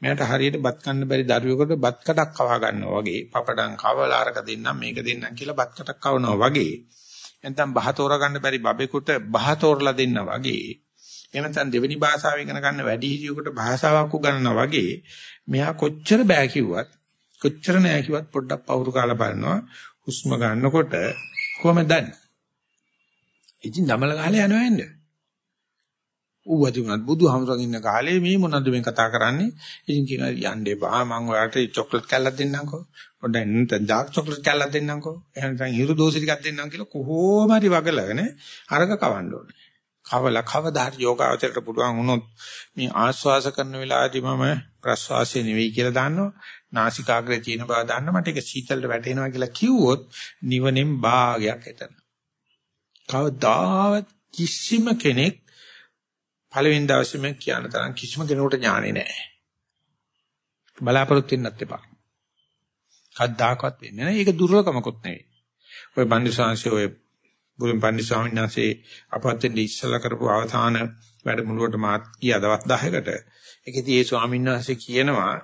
මට හරියට බත් කන්න බැරි දරුවෙකුට බත් කටක් කවා ගන්නවා වගේ. පපඩම් කවලා අරක දෙන්නම් මේක දෙන්නම් කියලා බත් කටක් කවනවා වගේ. නැත්නම් බහ තෝරා ගන්න බැරි බබෙකුට බහ තෝරලා දෙන්න වගේ. එහෙම නැත්නම් දෙවෙනි භාෂාව ඉගෙන ගන්න වැඩි හිටියෙකුට භාෂාවක් උගන්වනවා වගේ. මෙහා කොච්චර බෑ කිව්වත් කොච්චර නෑ කිව්වත් පොඩ්ඩක් පවුරු කාලා බලනවා. හුස්ම ගන්නකොට කොහමද දන්නේ? ඉතින් දමල ගහලා යනවා එන්නේ. ඌවදී උනත් බුදුහාමුදුරන් ඉන්න කාලේ මේ මොනවද මේ කතා කරන්නේ? ඉතින් කියනවා යන්නේ බා මම ඔයාලට චොක්ලට් කැල්ලක් දෙන්නම්කෝ. පොඩ්ඩක් නැත්නම් ඩාර්ක් චොක්ලට් කැල්ලක් දෙන්නම්කෝ. එහෙනම් නැත්නම් හිරු දෝසි ටිකක් දෙන්නම් කියලා කොහොම හරි වගලගෙන අරක කවන්න ඕනේ. කවලා කවදා හරි යෝගාවචරයට පුළුවන් වුණොත් මේ ආස්වාස කරන වෙලාවදී මම ප්‍රස්වාසය නෙවෙයි කියලා දන්නවා. නාසිකාග්‍රේ තියෙන බව දන්න මට ඒක සීතලට වැටෙනවා කියලා කිව්වොත් නිවනෙන් භාගයක් එතන. කවදාවත් කිසිම කෙනෙක් පළවෙනි දවසේ මම කියන තරම් කිසිම කෙනෙකුට ඥානෙ නැහැ. බලාපොරොත්තු වෙන්නත් එපා. කද්දාකවත් වෙන්නේ නැහැ. ඒක දුර්ලභමකුත් නෙවෙයි. ඔය බන්දිසාංශය ඔය බුදුන් පන්දි ස්වාමීන් වහන්සේ අපත්තෙන් ඉස්සලා කරපු අවධාන වැඩමුළුවට මාත් ගියා දවස් 10කට. ඒකෙදී ඒ ස්වාමීන් වහන්සේ කියනවා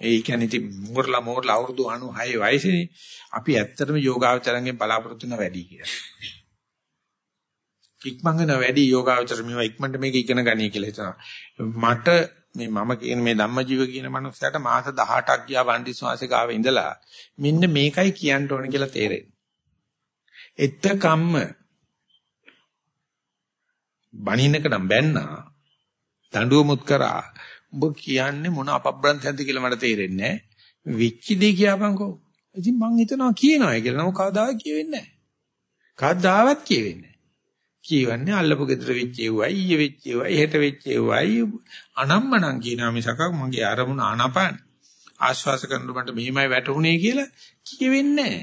ඒ කියන්නේ ඉතින් මෝරලා මෝරලා අවුරුදු 96 වයසේනේ අපි ඇත්තටම යෝගාවචරයෙන් බලාපොරොත්තු වෙන වැඩි කියලා. ඉක්මංගන වැඩි යෝගාවචර මේවා ඉක්මනට මේක ඉගෙන ගනී කියලා හිතනවා. මට මේ මම කියන මේ ධම්මජීව කියන මනුස්සයාට මාස 18ක් ගියා වන්දිස් වාසේ ගාව ඉඳලා මෙන්න මේකයි කියන්න ඕන කියලා තේරෙන්නේ. එත්තකම්ම බණිනක නම් බැන්නා දඬුවමුත් කරා උඹ කියන්නේ මොන අපබ්‍රන්තයක්ද කියලා මට තේරෙන්නේ නැහැ. විච්චි දෙය කියපන්කෝ. ඉතින් මං හිතනවා කියනවා කියලා. නමුත් කවදාවත් කියෙන්නේ නැහැ. කවදාවත් කියෙන්නේ කියවන්නේ අල්ලපු ගෙදර වෙච්ච ඒවයි ඊයේ වෙච්ච ඒවයි හෙට වෙච්ච ඒවයි අනම්මනම් කියනවා මිසක මගේ අරමුණ ආනපාන ආශ්වාස කරනකොට මට මෙහිමයි වැටුනේ කියලා කියවෙන්නේ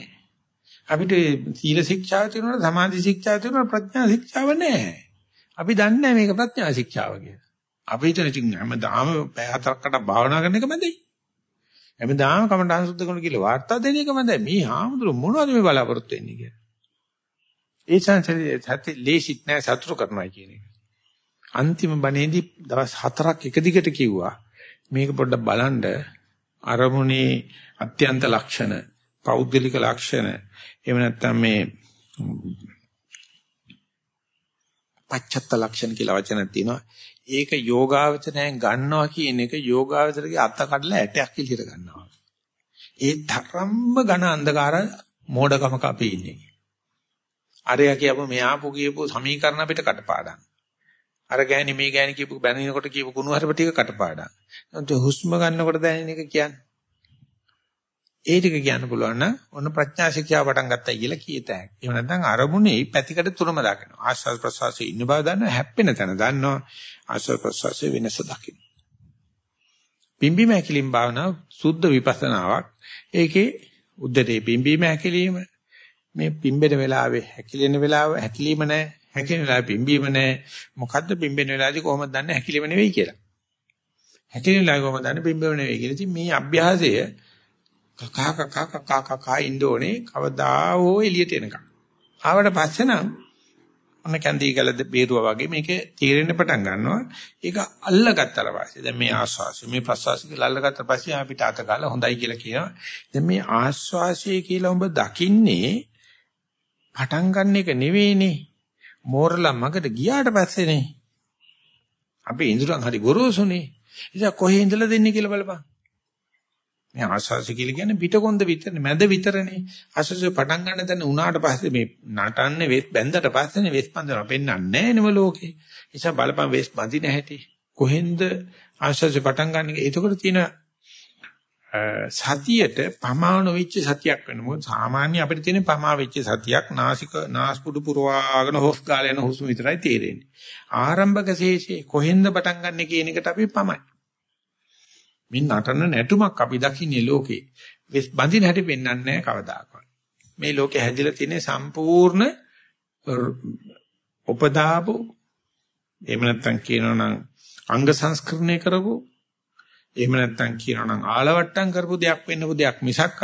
අපිට සීල ශික්ෂාව තියෙනවා සමාධි ශික්ෂාව තියෙනවා ප්‍රඥා ශික්ෂාව නැහැ. අපි දන්නේ මේක ප්‍රඥා ශික්ෂාව කියලා. අපි හිතන ඉතින් හැමදාම පැය හතරකට භාවනා කරන එක මැදයි. හැමදාම කමඨාන් සුද්ධ කරන කියලා වාර්තා දෙන එක මැදයි. මේ හාමුදුරු මොනවද මේ බලාපොරොත්තු වෙන්නේ කියලා. ඒ සංසාරේ සත්‍ය ලේසිත් නෑ සතුරු කරනවා කියන එක. අන්තිම බණේදී දවස් හතරක් එක දිගට කිව්වා. මේක පොඩ්ඩක් බලන්න. අරමුණේ අත්‍යන්ත ලක්ෂණ පෞද්ගලික ලක්ෂණ එහෙම නැත්නම් මේ පච්චත්ත ලක්ෂණ කියලා වචනක් තියෙනවා. ඒක යෝගාවචරයෙන් ගන්නවා කියන එක යෝගාවචරගේ අත කඩලා ඇටයක් එළියට ගන්නවා. ඒ තරම්ම ඝන අන්ධකාර මෝඩකමක අපි ඉන්නේ. අරයා කියපු මෙහා පු කියපු සමීකරණ අපිට කටපාඩම්. අර ගෑණි මේ ගෑණි කියපු බැනිනකොට කියපු කුණු හරප ටික කටපාඩම්. නැත්නම් හුස්ම ගන්නකොට දැනෙන එක කියන්නේ. ඒ ටික කියන්න පුළුවන් නම් ඔන්න ප්‍රඥා ශික්ෂා පටන් ගත්තා කියලා කීත හැකියි. එහෙම නැත්නම් අරමුණේ පැතිකඩ තුනම දකිනවා. ආස්වාද ප්‍රසවාසයේ ඉන්න බව දන්නවා, හැප්පෙන තැන දන්නවා. ආස්වාද ප්‍රසවාසයේ වෙනස දකින්න. පිම්බීම හැකිලින් භාවනාව සුද්ධ විපස්සනාවක්. ඒකේ උද්දේ පිම්බීම හැකිලිම මේ පිම්බෙන වෙලාවේ හැකිලෙන වෙලාව හැකිලිම නැහැ. හැකිලෙන වෙලාවේ පිම්බීම නැහැ. මොකද්ද පිම්බෙන වෙලාවේදී කොහොමද දන්නේ හැකිලිම නෙවෙයි කියලා. හැකිලෙන වෙලාවේ කොහොමද දන්නේ පිම්බෙම නෙවෙයි කියලා. ඉතින් මේ අභ්‍යාසය කකා කකා කකා කකා ඉන්නෝනේ කවදා හෝ එළියට එනකම්. ආවට පස්සේ නම් ඔන්න කැන්දී ගල බේරුවා වගේ මේකේ තීරෙන්න පටන් ගන්නවා. ඒක අල්ලගත්තා පස්සේ දැන් මේ ආස්වාසය මේ ප්‍රසවාසය කියලා අල්ලගත්තා පස්සේ අපිට අත ගාලා හොඳයි කියලා කියනවා. දැන් මේ ආස්වාසය කියලා ඔබ දකින්නේ පටන් ගන්න එක නෙවෙයිනේ. මෝරලා මගට ගියාට පස්සේනේ. අපි ඉඳුරන් හරි ගොරෝසුනේ. ඉතින් කොහේ ඉඳලා දෙන්නේ කියලා බලපන්. මේ ආස්වාසි කියලා කියන්නේ පිටකොන්ද විතරනේ මැද විතරනේ. ආස්වාසි පටන් ගන්න තැන උනාට පස්සේ මේ නටන්නේ වෙස් බැඳලා පස්සේනේ වෙස් බඳනවා පෙන්වන්නේ නැහැ නෙම ලෝකේ. නිසා බලපන් වෙස් බඳින හැටි. කොහෙන්ද ආස්වාසි පටන් ගන්න එක. එතකොට තියෙන සතියට පමාණු වෙච්ච සතියක් වෙන මොකද සාමාන්‍ය අපිට තියෙන පමා වෙච්ච සතියක් නාසික නාස්පුඩු පුරවාගෙන හොස් ගාලා යන හුස්ම විතරයි තේරෙන්නේ. ආරම්භක ශේෂේ කොහෙන්ද පටන් ගන්න කියන එකට අපි පමයි. මේ නටන නැටුමක් අපි දකින්නේ ලෝකේ. වෙස් බඳින හැටි පෙන්වන්නේ නැහැ කවදාකවත්. මේ ලෝකේ හැදිලා තියෙන සම්පූර්ණ උපදාපු එහෙම නැත්නම් කියනවා නම් අංග සංස්කරණය කරපු එහෙම නැත්නම් කියනවා නම් ආලවට්ටම් කරපු දෙයක් වෙන්නපු දෙයක් මිසක්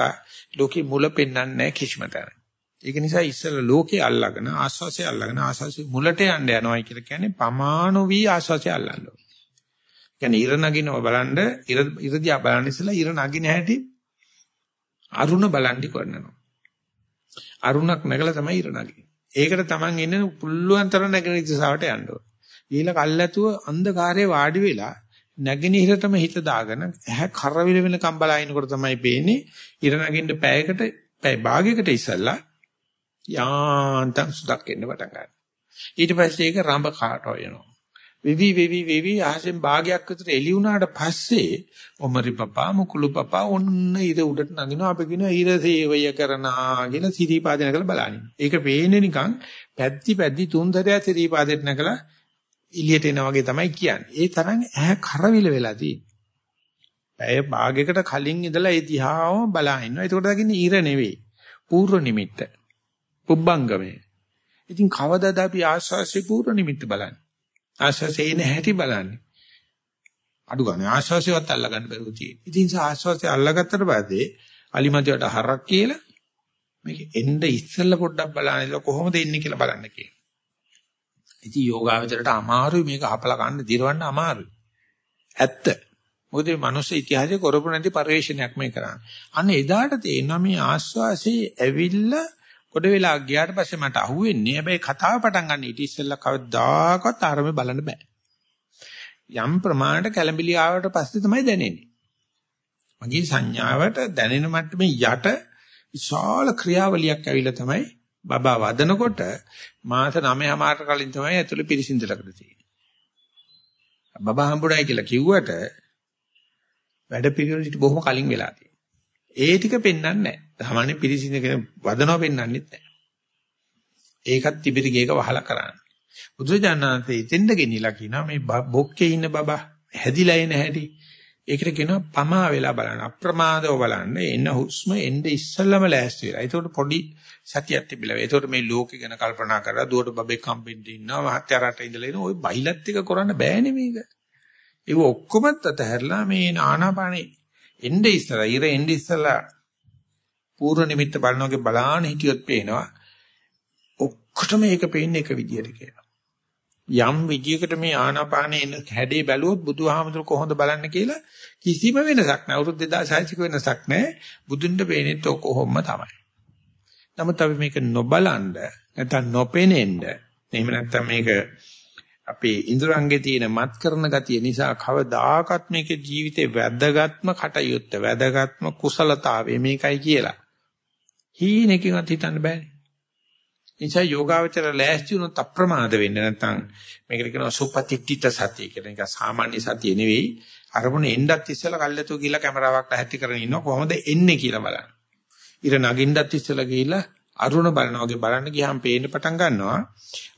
ලෝකේ මුල පෙන්වන්නේ නැහැ කිසිම තැන. ඒක නිසා ඉස්සෙල්ලා ලෝකේ අල්ලගෙන ආස්වාසිය අල්ලගෙන ආස්වාසිය මුලට යන්න යනවායි කියලා කියන්නේ පමාණු වී ආස්වාසිය අල්ලන්න ඕනේ. කියන්නේ ඉර නගිනව බලන්න ඉර ඉර දිහා බලන්න ඉස්සෙල්ලා ඉර නගින හැටි අරුණ බලන්ටි කරනවා. අරුණක් නැගලා තමයි ඉර නගින්නේ. ඒකට Taman ඉන්නේ පුල්ලුවන් තරම් නැගෙන දිශාවට යන්න ඕනේ. ඊළ කල්ැතුව අන්ධකාරයේ වාඩි වෙලා නැගිනහිරටම හිත දාගෙන ඇහැ කරවිල වෙනකම් බලනකොට තමයි පේන්නේ ඉර නගින්න පැයකට පැය භාගයකට ඉස්සල්ලා යාන්තම් සුදක් එන්න පටන් ගන්නවා. ඊට පස්සේ ඒක රඹ කාට වෙනවා. විවි විවි විවි ආසෙන් භාගයක් විතර එළි වුණාට පස්සේ ඔමරි පපා මුකුළු පපා ඔන්න ඉර උඩට නගිනවා අපි කියනවා ඉර සේවය කරනා කියලා සිරිපාදේ නැගලා බලන්නේ. ඒක පේන්නේ නිකන් පැද්දි පැද්දි තුන්තරයක් සිරිපාදෙට නැගලා එළියට එනා වගේ තමයි කියන්නේ. ඒ තරම් ඇහැ කරවිල වෙලා තියෙන්නේ. පැය භාගයකට කලින් ඉඳලා ඒ දිහාම බලා ඉන්නවා. ඒකට දකින්නේ ඊර නෙවෙයි. පූර්ව නිමිත්ත. පුබ්බංගමේ. ඉතින් කවදාද අපි ආස්වාසිය පූර්ව නිමිත්ත බලන්නේ? ආස්වාසියේ ඉන්නේ හැටි බලන්නේ. අඩු ගන්න ආස්වාසියවත් අල්ලගන්න බැරුව තියෙන්නේ. ඉතින් ආස්වාසිය අල්ලගත්තට පස්සේ අලිමතියට හරක් කියලා මේක එන්න ඉස්සෙල්ලා පොඩ්ඩක් බලන්න කොහොමද එන්නේ කියලා බලන්න කියලා. ඉතින් යෝගාවචරයට අමාරුයි මේක අපල ගන්න දිරවන්න අමාරුයි. ඇත්ත. මොකද මේ මනුස්ස ඉතිහාසයේ කරපු නැති පරිශ්‍රණයක් මේ කරන්නේ. අන්න එදාට තේරෙනවා මේ ආස්වාසේ ඇවිල්ලා කොට වෙලා ගියාට පස්සේ මට අහුවෙන්නේ හැබැයි කතාව පටන් ගන්න ඊට ඉස්සෙල්ලා කවදාකවත් ආරම්භය බලන්න බෑ. යම් ප්‍රමාණයට කැළඹිලි ආවට පස්සේ තමයි දැනෙන්නේ. මගේ සංඥාවට දැනෙන මට්ටමේ යට විශාල ක්‍රියාවලියක් ඇවිල්ලා තමයි බබා වදනකොට මාස 9මාට කලින් තමයි ඇතුළේ පිරිසිදුලකට තියෙන්නේ. බබා හම්බුනායි කියලා කිව්වට වැඩ පිළිවෙලට බොහොම කලින් වෙලා තියෙනවා. ඒ ටික පෙන්වන්නේ නැහැ. සාමාන්‍ය පිරිසිදු කෙනෙක් වදනවා පෙන්වන්නෙත් නැහැ. ඒකත් තිබිරි ගේක වහලා කරන්නේ. බුදුජානනාථේ ඉතින්ද ගෙනිලා කියනවා මේ බොක්කේ ඉන්න බබා හැදිලා එන හැටි. ඒකට කියනවා පමා වෙලා බලන්න අප්‍රමාදව බලන්න එන හුස්ම එnde ඉස්සල්ලාම ලෑස්ති වෙලා. ඒකට පොඩි සතියක් තිබිලා. ඒකට මේ ලෝකේ ගැන කල්පනා කරලා දුවට බබෙක් හම්බෙන්න ඉන්නවා මහත්යාරට ඉඳලා එන ওই බයිලත් ටික කරන්න බෑනේ මේක. ඒක ඔක්කොම අතහැරලා මේ ආනාපානේ එnde ඉස්සලා ඉර එnde ඉස්සලා පූර්ව නිමිත්ත බලනවාගේ බලාන හිටියොත් පේනවා ඔක්කොටම ඒක පේන්නේ එක විදියට කියලා. යම් විදියකට මේ ආනාපානේ එන හැඩේ බැලුවොත් බුදුහාමුදුර කොහොමද බලන්න කියලා කිසිම වෙනසක් නැහැ. අවුරුදු 2600ක වෙනසක් නැහැ. බුදුන්ට පේනෙත් කොහොම තමයි. නමුත් අපි මේක නොබලන්න නැත්නම් නොපෙනෙන්න එහෙම නැත්නම් මේක අපේ ඉන්ද්‍රයන්ගේ තියෙන මත් කරන ගතිය නිසා කවදාකවත් මේක ජීවිතේ වැදගත්ම කටයුත්ත වැදගත්ම කුසලතාවය මේකයි කියලා. හීනකින්වත් හිතන්න බෑනේ. නිසා යෝගාවචර ලෑස්ති වුණොත් අප්‍රමාද වෙන්න නැත්නම් මේකට කියනවා සුපතිට්ඨිත සතිය කියලා. ඒක සාමාන්‍ය සතිය නෙවෙයි. අරමුණ එන්නත් ඉස්සෙල්ලා කල්ලාතු ගිහලා කැමරාවක් ඇහැටි කරගෙන ඉන්නවා කොහොමද එන්නේ කියලා බලන්න. ඉර නගින්නත් ඉස්සෙල්ලා ගිහලා අරුණ බලනවා වගේ බලන්න ගියාම පේන්න පටන් ගන්නවා.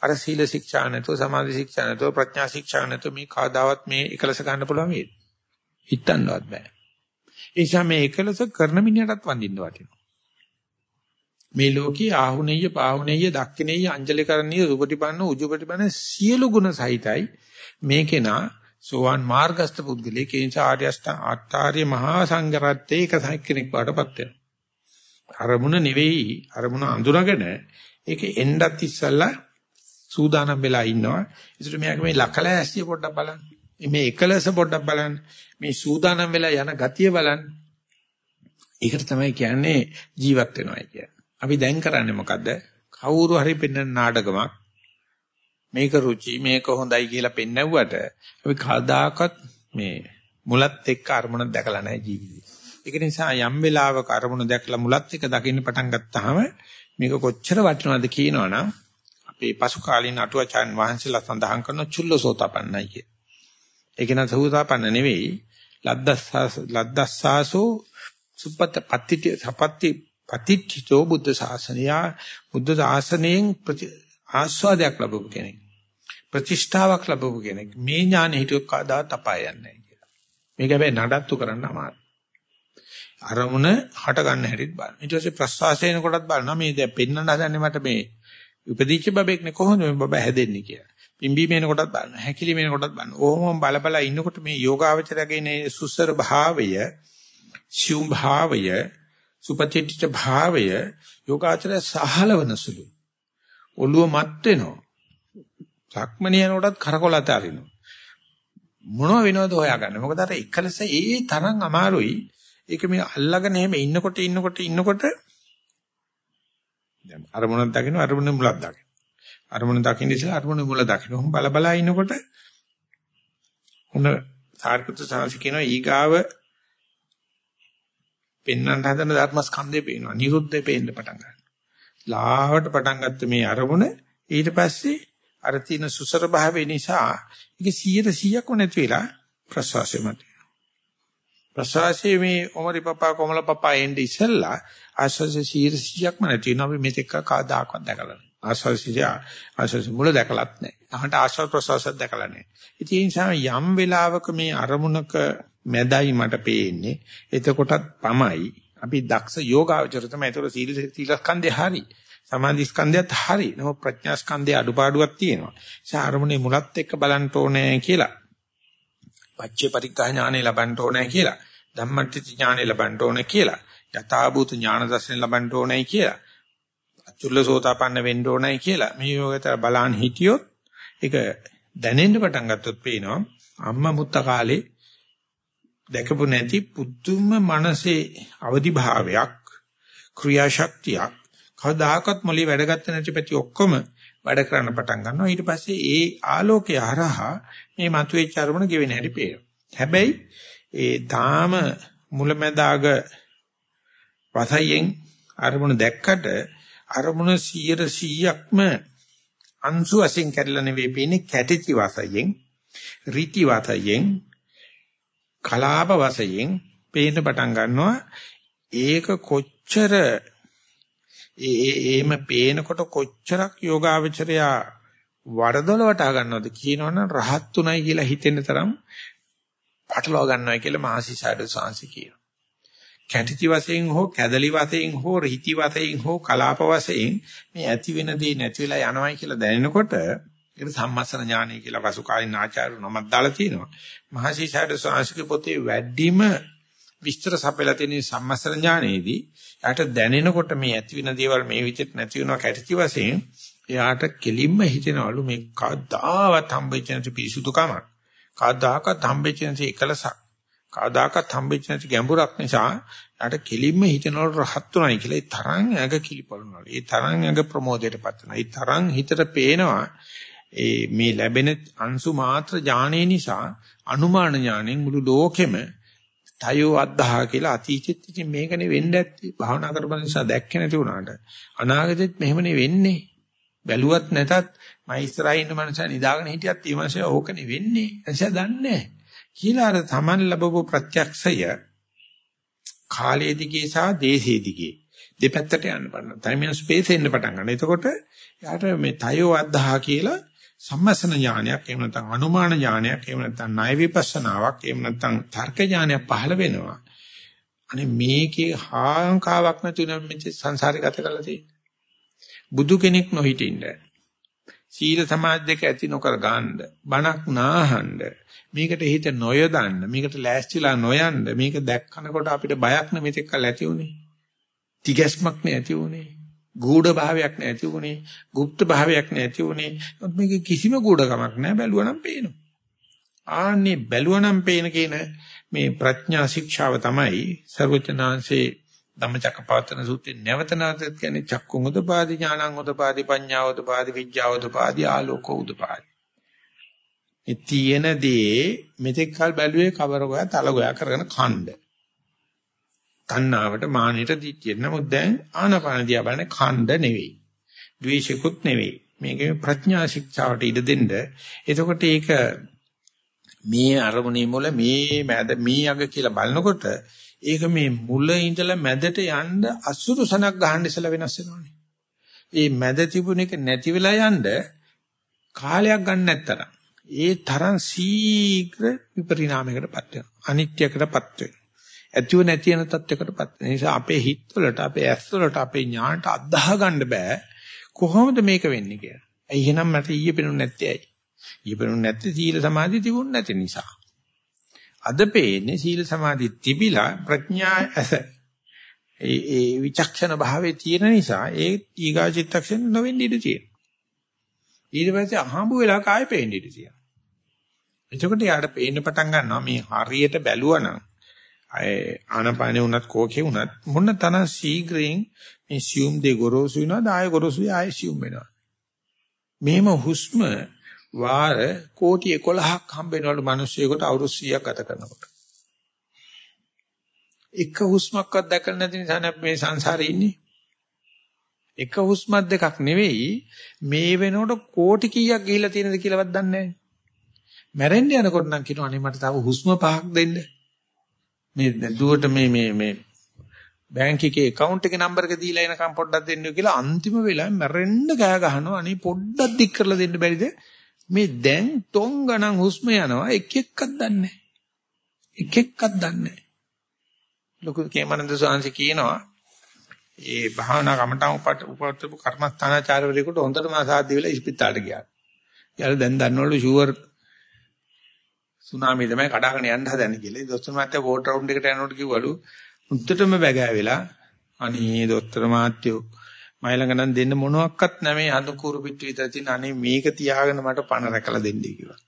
අර සීල ශික්ෂා නැතුව සමාධි ශික්ෂා නැතුව ප්‍රඥා ශික්ෂා නැතුව මේ කවදාවත් මේ එකලස ගන්න පුළුවන් වේද? හිතන්නවත් බෑ. ඒ නිසා මේ එකලස කරන මිනිහටත් වඳින්න වටිනවා. මේ ලෝකේ ආහුණෙය පාහුණෙය දක්ඛිනෙය අංජලිකරණීය උපටිපන්න උජුපටිපන්න සියලු ගුණ සහිතයි මේකේනා සෝවන් මාර්ගස්ත පුද්ගලයේ කේන්ස ආර්ය අෂ්ටාංග ආර්ය මහා සංඝරත්නයේ එක කෙනෙක් බාටපත් වෙනවා. අරමුණ නෙවෙයි අරමුණ අඳුනගෙන ඒක එන්නත් ඉස්සල්ලා සූදානම් වෙලා ඉන්නවා. ඒකට මෙයාගේ මේ ලකලා ඇස්සිය පොඩ්ඩක් බලන්න. මේ එකලස පොඩ්ඩක් බලන්න. මේ සූදානම් වෙලා යන ගතිය බලන්න. ඒකට තමයි කියන්නේ ජීවත් වෙනවා කියන්නේ. අපි දැන් කරන්නේ මොකද්ද? කවුරු හරි පෙන්වන නාටකමක් මේක රුචි මේක හොඳයි කියලා පෙන්වුවට අපි කවදාකවත් මේ මුලත් එක්ක අරමුණ දැකලා නැහැ ජීවිතේ. ඒක නිසා යම් වෙලාවක අරමුණ දැකලා මුලත් එක්ක දකින්න පටන් ගත්තාම මේක කොච්චර වටිනවද කියනවනම් අපේ පසු කාලීන අටුවචාන් වහන්සේලා සඳහන් කරන චුල්ලසෝතපන්නයි කිය. ඒක න සෝතාපන්න නෙවෙයි ලද්දස්සාස ලද්දස්සාසෝ සුපත පත්‍ති සපත්‍ති පතිච්චිතෝ බුද්ධ ශාසනය බුද්ධ ශාසනයෙන් ආස්වාදයක් ලැබුව කෙනෙක් ප්‍රතිෂ්ඨාවක් ලැබුව කෙනෙක් මේ ඥානෙ හිතුව කදා තපා යන්නේ නැහැ කියලා. මේක හැබැයි නඩත්තු කරන්න අමාරුයි. අරමුණ හට ගන්න හැටිත් බලන්න. ඊට පස්සේ ප්‍රස්වාසයෙන් කොටත් බලනවා මේ දැන් පෙන්වන්න හදන්නේ මට මේ උපදීච්ච බබෙක්නේ කොහොමද මේ බබ හැදෙන්නේ කියලා. පිම්බීමේන කොටත් බලන්න. හැකිලිමේන කොටත් බලන්න. ඕමම බල බල ඉන්නකොට මේ යෝගාවචරයේ මේ සුසර භාවය, සියුම් භාවය, සුපතිච්ච භාවය යෝගාචරය සහලවන සුළු. ඔළුව මත් වෙනවා. සක්මණේ යනකොටත් කරකොලත අරිනවා. මොනව වෙනවද හොයාගන්න. මොකද අර එකලස ඒ තරම් අමාරුයි. ඒක මේ අල්ලගෙන එහෙම ඉන්නකොට ඉන්නකොට ඉන්නකොට දැන් අරමුණක් දකින්න අරමුණ මුලක් දකින්න. අරමුණ දකින්න ඉස්සෙල්ලා අරමුණ මුල දකින්න. ඔහොම බල බල ඉන්නකොට හොඳ සාර්ථක සාංශ කියනවා ඊගාව පෙන්වන්න හදන ධර්මස්කන්ධේ පේනවා. නිරුද්ධේ පේන්න පටන් ගන්නවා. ලාවට පටන් ගත්ත මේ අරමුණ ඊට පස්සේ අර තියෙන සුසර භාවය නිසා ඒක 100%ක්ම නැති වෙලා ප්‍රසවාසය මත. ප්‍රසවාසයේ මේ ඔමරි පපා කොමල පපා එන්නේ ඉස්සෙල්ලා ආස්වාසේ 100%ක්ම නැති වෙනවා. අපි මෙතෙක් කවදාකවත් දැකලා නැහැ. ආස්වාසිය ආස්වාසි මුල දැකලත් නැහැ. අහකට ආස්වාද ප්‍රසවාසත් දැකලා නැහැ. ඉතින් ඒ නිසා යම් වෙලාවක මේ අරමුණක මැදයි මට පේන්නේ. එතකොටත් පමයි අපි දක්ෂ යෝගාවචර තමයි. ඒතකොට සීල සීලස්කන්ධය හරි. සමාධි ස්කන්ධයත් හරි. නමුත් ප්‍රඥා ස්කන්ධයේ අඩුපාඩුවක් තියෙනවා. ඒ අරමුණේ මුලත් එක්ක බලන්න ඕනේ කියලා. පච්චේ පරිග්ගහ ඥානෙ ලබන්න ඕනේ කියලා. ධම්මට්ටි ඥානෙ ලබන්න ඕනේ කියලා. යථාභූත ඥාන දර්ශන ලබන්න ඕනේ කියලා. අචුල්ලසෝතාපන්න වෙන්න ඕනේ කියලා. මේ යෝගතර බලන් හිටියොත් ඒක දැනෙන්න පටන් ගත්තොත් පේනවා අම්මා මුත්ත කාලේ දැකපු නැති පුදුම මනසේ අවදි භාවයක් ක්‍රියාශක්තියක් කවදාකවත් මොලේ වැඩගත්ත නැති පැති ඔක්කොම වැඩ කරන්න පටන් ගන්නවා. ඊට පස්සේ ඒ ආලෝකය හරහා මේ මතුවෙච්ච අරමුණ ගෙවෙන හැටි පේනවා. හැබැයි ඒ තාම මුලැමැදාග වසයෙන් අරමුණ දැක්කට අරමුණ 100%ක්ම අංශු වශයෙන් කැඩලා නෙවෙයි පේන්නේ කැටිති වශයෙන් රීති වශයෙන් කලාප වශයෙන් පේන්න පටන් ගන්නවා ඒක කොච්චර ඒ ඒම පේනකොට කොච්චරක් යෝගාවචරයා වරදොල වටා ගන්නවද කියනවනම් රහත් උනායි කියලා හිතෙන තරම් පටලවා ගන්නවා කියලා මහසි සාඩ සාංශි කියනවා. කැටිති වශයෙන් හෝ කැදලි වශයෙන් හෝ රීති වශයෙන් හෝ කලාප වශයෙන් මේ ඇති වෙන දේ නැති වෙලා යනවායි කියලා දැනෙනකොට ඒක සම්මස්සන ඥානය කියලා පසු කාලින ආචාර්ය නමක් දාලා තියෙනවා. මහසි සාඩ සාංශික පොතේ වැඩිම විස්තර සපයලා තියෙන සම්මස්සන ඥානයේදී යාට දැනෙනකොට මේ ඇති වෙන දේවල් මේ විදිහට නැති වෙනවා කැටිති වශයෙන් එයාට කෙලින්ම හිතෙනවලු මේ කවදාවත් හම්බෙච්ච නැති පිරිසුදුකමක් කවදාකවත් හම්බෙච්ච නැති එකලසක් කවදාකවත් හම්බෙච්ච නැති ගැඹුරක් නිසා යාට කෙලින්ම හිතනවල රහත් උනායි කියලා ඒ තරම් ඇඟ කිලිපලනවා. ඒ තරම් ඇඟ ප්‍රමෝදයටපත් වෙනවා. ඒ තරම් හිතට පේනවා ඒ මේ ලැබෙන අංශු මාත්‍ර ඥානේ නිසා අනුමාන ඥාණයෙන් මුළු ලෝකෙම තයෝ අද්දහා කියලා අතීතෙත් ඉතින් මේකනේ වෙන්න ඇත්තේ භාවනා කරපු නිසා දැක්කේ නැති වුණාට අනාගතෙත් මෙහෙමනේ වෙන්නේ බැලුවත් නැතත් මම ඉස්සරහින් ඉන්න මනුස්සයා නිදාගෙන හිටියත් ඒ මනුස්සයා ඕකනේ වෙන්නේ. එනිසා දන්නේ කියලා අර Taman ලැබපු ප්‍රත්‍යක්ෂය කාලයේ දිගේ සහ දේශයේ දිගේ දෙපැත්තට යන්න බලන. ටයිම් ඇන්ඩ් ස්පේස් එන්න පටන් ගන්න. එතකොට යාට මේ තයෝ අද්දහා කියලා සම්මසන ඥානයක් එහෙම නැත්නම් අනුමාන ඥානයක් එහෙම නැත්නම් ණය විපස්සනාවක් එහෙම නැත්නම් තර්ක ඥානයක් පහළ වෙනවා. අනේ මේකේ හාංකාවක් නැති වෙන මේ සංසාරේ ගත කරලා තියෙන්නේ. බුදු කෙනෙක් නොහිටින්න සීල සමාධි දෙක ඇති නොකර ගන්න බණක් නාහන්න මේකට හිත නොයදන්න මේකට ලෑස්තිලා නොයන්න මේක දැක්කනකොට අපිට බයක් නෙමෙතෙක් කල් ඇති උනේ තිගැස්මක් නැති උනේ ගුඪ භාවයක් නැති වුණේ, গুপ্ত භාවයක් නැති වුණේ. මේක කිසිම ගුඩකමක් නැහැ බැලුවනම් පේනවා. ආන්නේ බැලුවනම් පේන කියන මේ ප්‍රඥා ශික්ෂාව තමයි ਸਰවචනාංශේ ධම්මචක්කපවත්තන සූත්‍රයේ නැවත නැවතත් කියන්නේ චක්කුං උදපාදි ඥානං උදපාදි පඤ්ඤා උදපාදි විඥා උදපාදි ආලෝක උදපාදි. මේ තියෙන දේ මෙතෙක් කල බැලුවේ කවර ගෝයා තල ගෝයා කරගෙන ඛණ්ඩ. තණ්හාවට මානෙට දිච්චිය. නමුත් දැන් ආනපාන දිහා බලන්නේ ඛණ්ඩ නෙවෙයි. ද්වේෂිකුත් නෙවෙයි. මේකේ ප්‍රඥා ශික්ෂාවට ඉඩ දෙන්න. එතකොට ඒක මේ අරමුණේ මුල මේ මැද මේ අග කියලා බලනකොට ඒක මේ මුල ඉඳලා මැදට යන්න අසුරු සනක් ගහන්න ඉස්සලා වෙනස් වෙනවනේ. ඒ මැද තිබුණ එක නැති වෙලා යන්න කාලයක් ගන්න නැත්තර. ඒ තරම් ශීඝ්‍ර විපරිණාමයකටපත් වෙනවා. අනිත්‍යකටපත් වෙනවා. ඇතිව නැති වෙන තත්යකටපත් වෙන නිසා අපේ හිත වලට අපේ ඇස් වලට අපේ ඥාණයට අදාහ ගන්න බෑ. කොහොමද මේක වෙන්නේ කියලා. ඇයි එහෙනම් මට ඊයේ පෙනුනේ නැත්තේ ඇයි? ඊයේ පෙනුනේ නැත්තේ සීල සමාධි තිබුණ නැති නිසා. අද පේන්නේ සීල සමාධි තිබිලා ප්‍රඥා ඇස. ඒ ඒ විචක්ෂණ භාවයේ තියෙන නිසා ඒ ඊගා චිත්තක්ෂණ නොවෙන්න ඉඩ තියෙනවා. ඊට පස්සේ අහඹ වෙලා කාය පේන්න ඉඩ තියෙනවා. එතකොට යාට පේන්න පටන් ගන්නවා මේ හරියට බැලුවනම් ආනපානේ උනත් කෝකේ උනත් මොන තරම් ශීඝ්‍රයෙන් මේ සියුම් දෙ ගොරෝසු වෙනවද ආය ගොරෝසු ආය සියුම් වෙනවා. මෙහෙම හුස්ම වාර කෝටි 11ක් හම්බෙනවලු මිනිස්සුයෙකුට අවුරුදු 100ක් ගත කරනකොට. එක හුස්මක්වත් දැකලා නැති නිසා මේ සංසාරේ ඉන්නේ. එක හුස්මක් දෙකක් නෙවෙයි මේ වෙනකොට කෝටි කීයක් ගිහිලා තියෙනද කියලාවත් දන්නේ නැහැ. මැරෙන්න යනකොට නම් කියනවා අනේ මට තව හුස්ම පහක් දෙන්න. මේ දුවට මේ මේ මේ බැංක් එකේ account එකේ නම්බර් එක දීලා එනකම් පොඩ්ඩක් දෙන්න කියලා අන්තිම වෙලාවේ මැරෙන්න ගෑ ගහනවා. අනේ පොඩ්ඩක් දික් කරලා දෙන්න බැරිද? මේ දැන් තොන් ගණන් හුස්ම යනවා. එක එක්කක් දන්නේ එක එක්කක් දන්නේ ලොකු කේමනන්ද සාංශ කියනවා ඒ භාවනා කමටම උපත් උපත්තු කර්මස්ථානාචාර්යවරයෙකුට හොඳටම අසාධ්‍ය වෙලා ඉස්පිතාලට ගියා. යාළුවා දැන් දන්නවලු ෂුවර් සුනාමි තමයි කඩාගෙන යන්න හදන්නේ කියලා. දොස්තර මහත්තයා වෝට් රවුන්ඩ් එකට යනකොට කිව්වලු උද්දටම බැගෑවිලා අනේ දොස්තර මහත්තයෝ මයි ළඟ නම් දෙන්න මොනවත් නැමේ අඳුකුරු පිටු විතර තියෙන අනේ මේක තියාගෙන මට පණ රැකලා දෙන්නයි කිව්වා.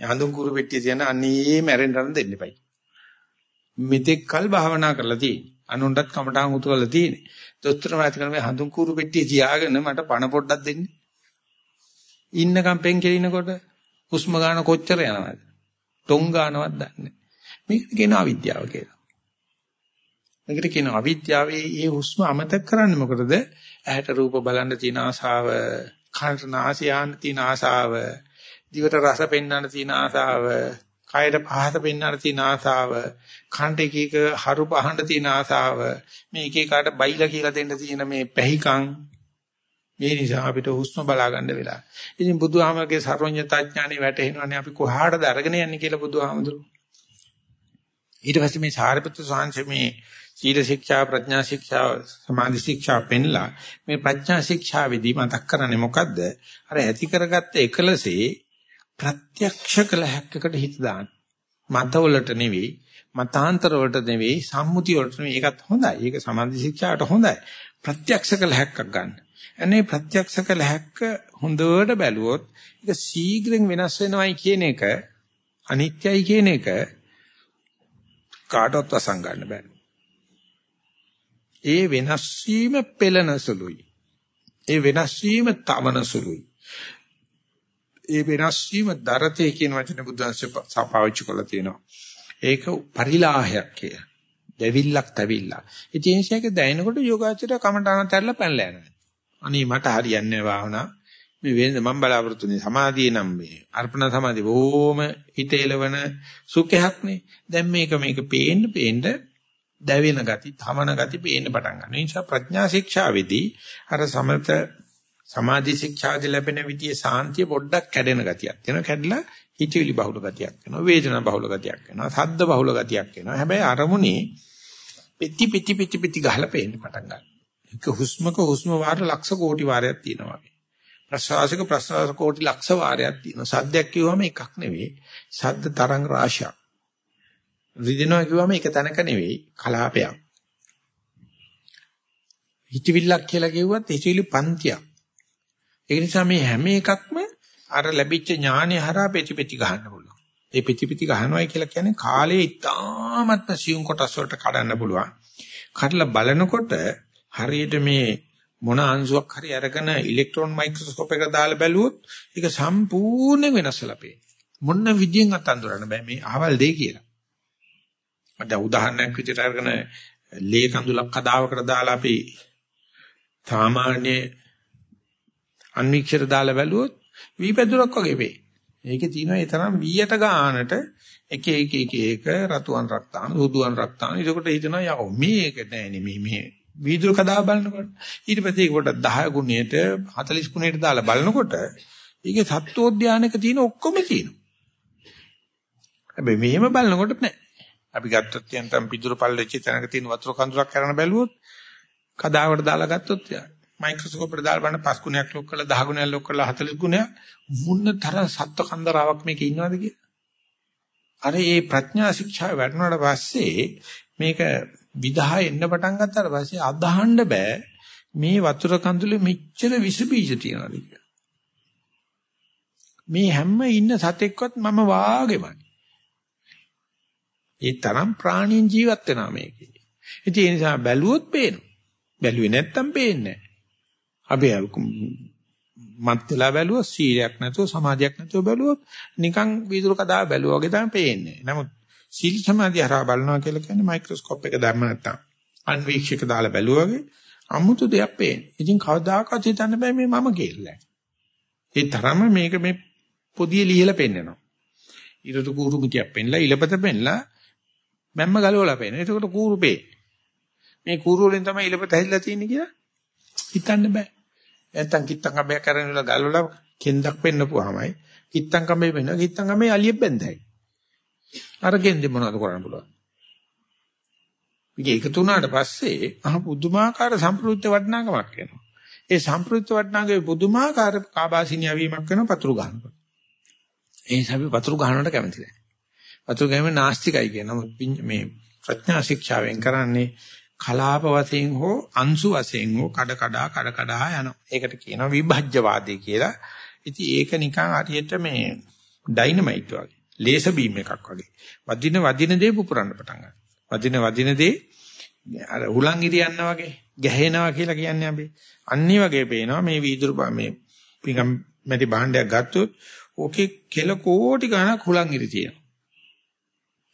හඳුන් කුරු පෙට්ටිය තියන අනේ මැරෙන්න දෙන්න එපයි. මෙතෙක් කල් භාවනා කරලා තියෙන්නේ. අනුන්ටත් කමටහන් උතුවලා තියෙන්නේ. දොස්තර මාත් කරන මේ හඳුන් කුරු පෙට්ටිය තියාගෙන මට පණ පොඩ්ඩක් දෙන්න. ඉන්නකම් පෙන් කෙලිනකොට හුස්ම ගන්න කොච්චර යනවද? ටොං ගන්නවත් දන්නේ. මේකට කියනවා අවිද්‍යාව කියලා. මේකට කියනවා අවිද්‍යාවේ මේ හුස්ම අමතක කරන්නේ මොකටද? ඇහැට රූප බලන්න තියෙන ආසාව, කනට නාසය ආන්න තියෙන ආසාව, දිවට රස පෙන්වන්න තියෙන ආසාව, කයට පහස පෙන්වන්න තියෙන ආසාව, කන්ට එක එක හරු පහන්න තියෙන ආසාව, මේ එක එකට බයිලා කියලා දෙන්න තියෙන මේ පැහිකම් මේ නිසා අපිට හුස්ම බලා ගන්න වෙලා. ඉතින් බුදුහාමගේ සර්වඥතාඥානෙ වැටෙනවානේ අපි කොහාටද අරගෙන යන්නේ කියලා බුදුහාමඳුරු. ඊට පස්සේ මේ සාරිපුත්‍ර සාංශ මේ සීල ශික්ෂා ප්‍රඥා ශික්ෂා සමාධි ශික්ෂා පෙන්ලා මේ ප්‍රඥා ශික්ෂාවේදී මතක් කරන්නේ මොකද්ද? අර ඇති කරගත්ත එකලසේ ප්‍රත්‍යක්ෂ කළ හැක්කකට හිත දාන්න. මතවලට නෙවෙයි, මතාන්තර වලට නෙවෙයි, සම්මුති වලට නෙවෙයි. ඒකත් හොඳයි. ඒක සමාධි ශික්ෂාට හොඳයි. ප්‍රත්‍යක්ෂ කළ හැක්කක් ගන්න. අනේ ප්‍රත්‍යක්ෂ කළ හැක්ක හොඳට බැලුවොත් ඒක ශීඝ්‍රයෙන් වෙනස් වෙනවයි කියන එක අනිත්‍යයි කියන එක කාටවත් වසන් ගන්න බෑ. ඒ වෙනස් වීම පෙළන සුළුයි. ඒ වෙනස් වීම තවන සුළුයි. ඒ වෙනස් වීම දරතේ කියන වචනේ බුදුන්සේ පාවිච්චි කරලා තියෙනවා. ඒක පරිලාහයක් කිය. දෙවිල්ලක් තැවිල්ල. ඉතින් ඒක දැනෙනකොට යෝගාචරය කමඨාන තැරලා පැනලා යනවා. අනේ මට හරියන්නේ භාවනා. මේ වෙන මම බලාපොරොත්තුනේ සමාධිය නම් මේ අර්පණ සමාධිය බොහොම හිතේලවන සුඛයක් නේ. දැන් මේක මේක පේන්න පේන්න දැවෙන ගති, තමන ගති පේන්න පටන් ගන්නවා. ඒ නිසා ප්‍රඥා ශික්ෂාවේදී අර සමත සමාධි ශික්ෂාදී ලැබෙන විදිහේ සාන්තිය පොඩ්ඩක් කැඩෙන ගතියක් තියෙනවා. කැඩලා හිතවිලි බහුල ගතියක් වෙනවා. වේදනා බහුල ගතියක් වෙනවා. සද්ද බහුල ගතියක් වෙනවා. හැබැයි අරමුණේ පිටි පිටි පිටි පිටි ගහලා පේන්න පටන් ගන්නවා. එක හුස්මක හුස්ම වාර ලක්ෂ කෝටි වාරයක් තියෙනවා. ප්‍රසවාසික ප්‍රසවාස කෝටි ලක්ෂ වාරයක් තියෙනවා. සද්දයක් කිව්වම එකක් නෙවෙයි. සද්ද තරංග රාශියක්. රිදෙනවා කිව්වම එක තැනක නෙවෙයි කලාපයක්. හිතවිල්ලක් කියලා කිව්වත් හිතවිලි පන්තියක්. ඒ නිසා මේ හැම එකක්ම අර ලැබිච්ච ඥානය හරහා පෙති පෙති ගන්න පුළුවන්. ඒ පෙති පෙති ගන්නවයි කියලා කියන්නේ කාලයේ ඉතාමත්ම සියුම් කොටස් වලට කඩන්න පුළුවන්. කඩලා බලනකොට හරියට මේ මොන අංශුවක් හරි අරගෙන ඉලෙක්ට්‍රෝන මයික්‍රොස්කෝප් එක දාලා බැලුවොත් ඒක සම්පූර්ණ වෙනස් වෙලා පේනවා. මොන විදියෙන් අතඳුරන්න බෑ මේ අහවල් දෙය කියලා. දැන් උදාහරණයක් විදිහට අරගෙන ලේ කඳුලක් කදාවකට දාලා අපි සාමාන්‍ය අන්වික්ෂර දාලා බැලුවොත් වීපැදුරක් වගේ වේ. ඒකේ තියෙනවා ඒ තරම් වීයට ගානට එක එක එක එක රතුවන් රක්තාන උදුවන් රක්තාන ඒකට හිතනවා යකෝ මේක නෑනේ මේ මේ වීදුරු කදා බලනකොට ඊට පස්සේ ඒක කොට 10 ගුණයට 40 ගුණයට දාලා බලනකොට ඒකේ සත්වෝද්‍යානක තියෙන ඔක්කොම තියෙනවා. හැබැයි මෙහෙම බලනකොට නෑ. අපි ගත්තොත් යන්තම් පිටුරු පල්ලෙච්ච තැනක තියෙන වතුර කඳුරක් කරන බැලුවොත් කදාවට දාලා ගත්තොත් මයික්‍රොස්කෝප් එකට දාලා බලන 5 ගුණයක් ලොක් කරලා 10 ගුණයක් ලොක් කරලා 40 ගුණයක් මුන්න තරම් සත්ව කන්දරාවක් මේකේ ඉන්නවද කියලා. අර මේ ප්‍රඥා ශික්ෂා වැඩනට පස්සේ මේක විදහා එන්න පටන් ගත්තාට පස්සේ අදහන්න බෑ මේ වතුර කඳුලේ මෙච්චර විස බීජ තියනවාද කියලා. මේ හැම ඉන්න සතෙක්වත් මම වාගෙමයි. ඒ තරම් ප්‍රාණීන් ජීවත් වෙනවා මේකේ. ඉතින් ඒ නිසා බැලුවොත් පේනවා. බැලුවේ නැත්තම් පේන්නේ නැහැ. අපි මත් වෙලා බැලුවොත් සීලයක් නැතුව සමාධියක් නැතුව බැලුවොත් නිකන් වීදුරු කතාව බැලුවා වගේ තමයි පේන්නේ. නමුත් සීල සමාධිය හරහා බලනවා කියලා කියන්නේ මයික්‍රොස්කෝප් එක දැම්ම නැත්තම් අන්වීක්ෂක දාලා බැලුවා වගේ අමුතු දෙයක් පේන්නේ. ඉතින් කවදාකවත් හිතන්න බෑ මේ මම කියලා. ඒ තරම මේක මේ පොදිය ලියලා පෙන්නනවා. ඊටු කූරු මුතියක් පෙන්නලා ඉලපත පෙන්නලා මැම්ම ගලවලා පෙන්නන. එතකොට කූරු පේ. මේ කූරු වලින් තමයි ඉලපත හැදිලා තියෙන්නේ කියලා හිතන්න බෑ. නැත්තම් කිත්තම් කබයක් කරගෙන ඉල ගලවලා කෙන්දක් පෙන්නපුවාමයි කිත්තම් කබේ වෙන කිත්තම් කබේ අලියෙ බැඳයි. අර කෙන්දේ මොනවද කරන්න පුළුවන්? ඉතින් ඒක තුනට පස්සේ අහ පුදුමාකාර සම්ප්‍රයුක්ත වටිනාකමක් එනවා. ඒ සම්ප්‍රයුක්ත වටිනාකමේ පුදුමාකාර කාබාසිනිය වීමක් වෙනවා පතුරු ගන්නකොට. ඒ නිසා අපි පතුරු ගන්නවට කැමති නැහැ. පතුරු ගැනීම නාස්තිකයි කියන මේ ප්‍රඥා ශික්ෂාවෙන් කරන්නේ කලාප වශයෙන් හෝ අංශු වශයෙන් හෝ කඩ කඩා කඩ කඩා යනවා. ඒකට කියනවා විභජ්‍යවාදී කියලා. ඉතින් ඒක නිකන් හරියට මේ ඩයිනමයිට් වගේ. ලේසර් බීම් එකක් වගේ. වදින වදින දේ පුපුරන්න පටන් ගන්නවා. වදින වදින දේ අර හුලං ඉරියන්න වගේ ගැහෙනවා කියලා කියන්නේ අපි. අන්නේ වගේ පේනවා මේ වීදුරු මේ පිඟම් මැටි භාණ්ඩයක් ගත්තොත් ඕකේ කෙල කෝටි ගණක් හුලං ඉරි තියෙනවා.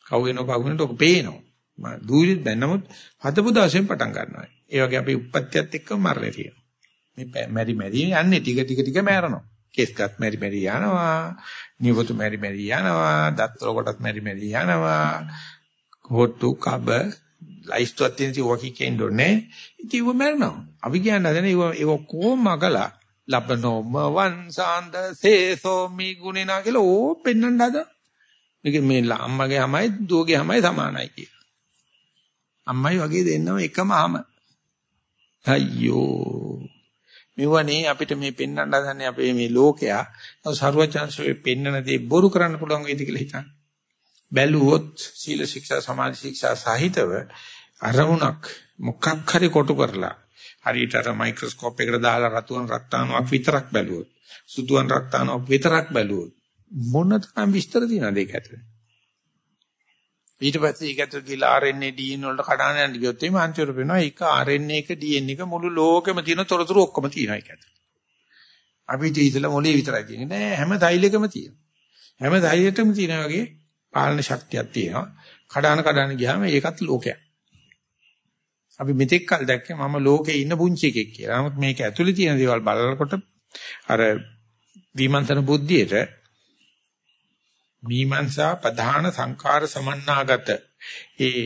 කවු වෙනව කවු වෙනට ඔක පේනවා. මම දූවිලි දැන් නමුත් හදපු දවසෙන් පටන් ගන්නවා. ඒ වගේ අපි උප්පත්තියත් එක්ක මරණය තියෙනවා. මේ මැරි මැරි යන්නේ ටික ටික ටික මැරෙනවා. කේස්ගත් මැරි මැරි යනවා. නිවතු මැරි මැරි යනවා. දත්වල කොටත් මැරි මැරි යනවා. හොට්ටු කබ ලයිස්ට්වත් තියෙන ඉතින් ඔකී කියන්නේ ඉතින් ඉව මැරෙනවා. අපි කියන්නේ නැදනේ ඉව ඉව කොහොමකලා ලබනෝම වංසාන්ද සේසෝ මි ගුණේනා කියලා ඕ පෙන්වන්න හද. මේක මේ අම්මගේ හැමයි දුවගේ හැමයි සමානයි කිය. අම්මයි වගේ දෙන්නම එකම ආම. අයියෝ. මෙවනේ අපිට මේ පෙන්වන්න හදන්නේ අපේ මේ ලෝකයා. සරුවචන්සෝේ පෙන්වන දේ බොරු කරන්න පුළුවන් වේද කියලා හිතන්න. බැලුවොත් සීල ශික්ෂා සමාධි ශික්ෂා සහිතව අරමුණක් මොකක් හරි කොටු කරලා හරියට අර මයික්‍රොස්කෝප් එකට දාලා රතුන් රක්තාණුවක් විතරක් බැලුවොත් සුදුවන් රක්තාණුවක් විතරක් බැලුවොත් මොන තරම් විස්තර තියෙනවද ඒක ඇතුලේ ඊට පස්සේ ඒක ඇතුලේ ගිහලා RNA DNA වලට කඩාන යන්න ගියොත් එimhe අන්තිමට වෙනවා ඒක RNA එක DNA එක මුළු ලෝකෙම තියෙන තොරතුරු ඔක්කොම තියෙනවා ඒක ඇතුලේ අපි ඉතින් මොලේ විතරයි තියෙන්නේ. නෑ හැම තෛලෙකම තියෙනවා. හැම තෛලෙටම තියෙන වගේ පාලන ශක්තියක් තියෙනවා. කඩාන කඩාන ගියාම ඒකත් ලෝකයක්. අපි මෙතෙක් කල් දැක්කේ මම ලෝකේ ඉන්න පුංචි එකෙක් කියලා. නමුත් මේක ඇතුලේ තියෙන දේවල් බලනකොට අර විමන්තන බුද්ධියට මීමන්සා ප්‍රධාන සංකාර සමන්නාගත ඒ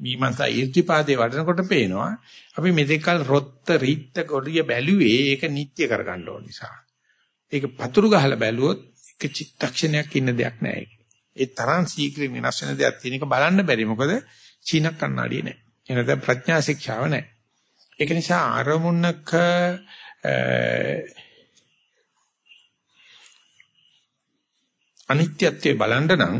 මීමන්සා ඊර්තිපාදේ වඩනකොට පේනවා අපි මෙතෙක් කල රොත්ත රිත්ත කොඩිය බැලුවේ ඒක නිත්‍ය කරගන්න ඕන නිසා. ඒක පතුරු ගහලා බැලුවොත් එක චිත්තක්ෂණයක් ඉන්න දෙයක් නෑ ඒක. ඒ තරම් සීක්‍රේ වෙනස් වෙන දෙයක් තියෙන එක බලන්න බැරි මොකද චීන කන්නඩිය නෑ. එනද ප්‍රඥා ශික්ෂාව නැහැ. ඒක නිසා අරමුණක අනිත්‍යත්වයේ බලන්න නම්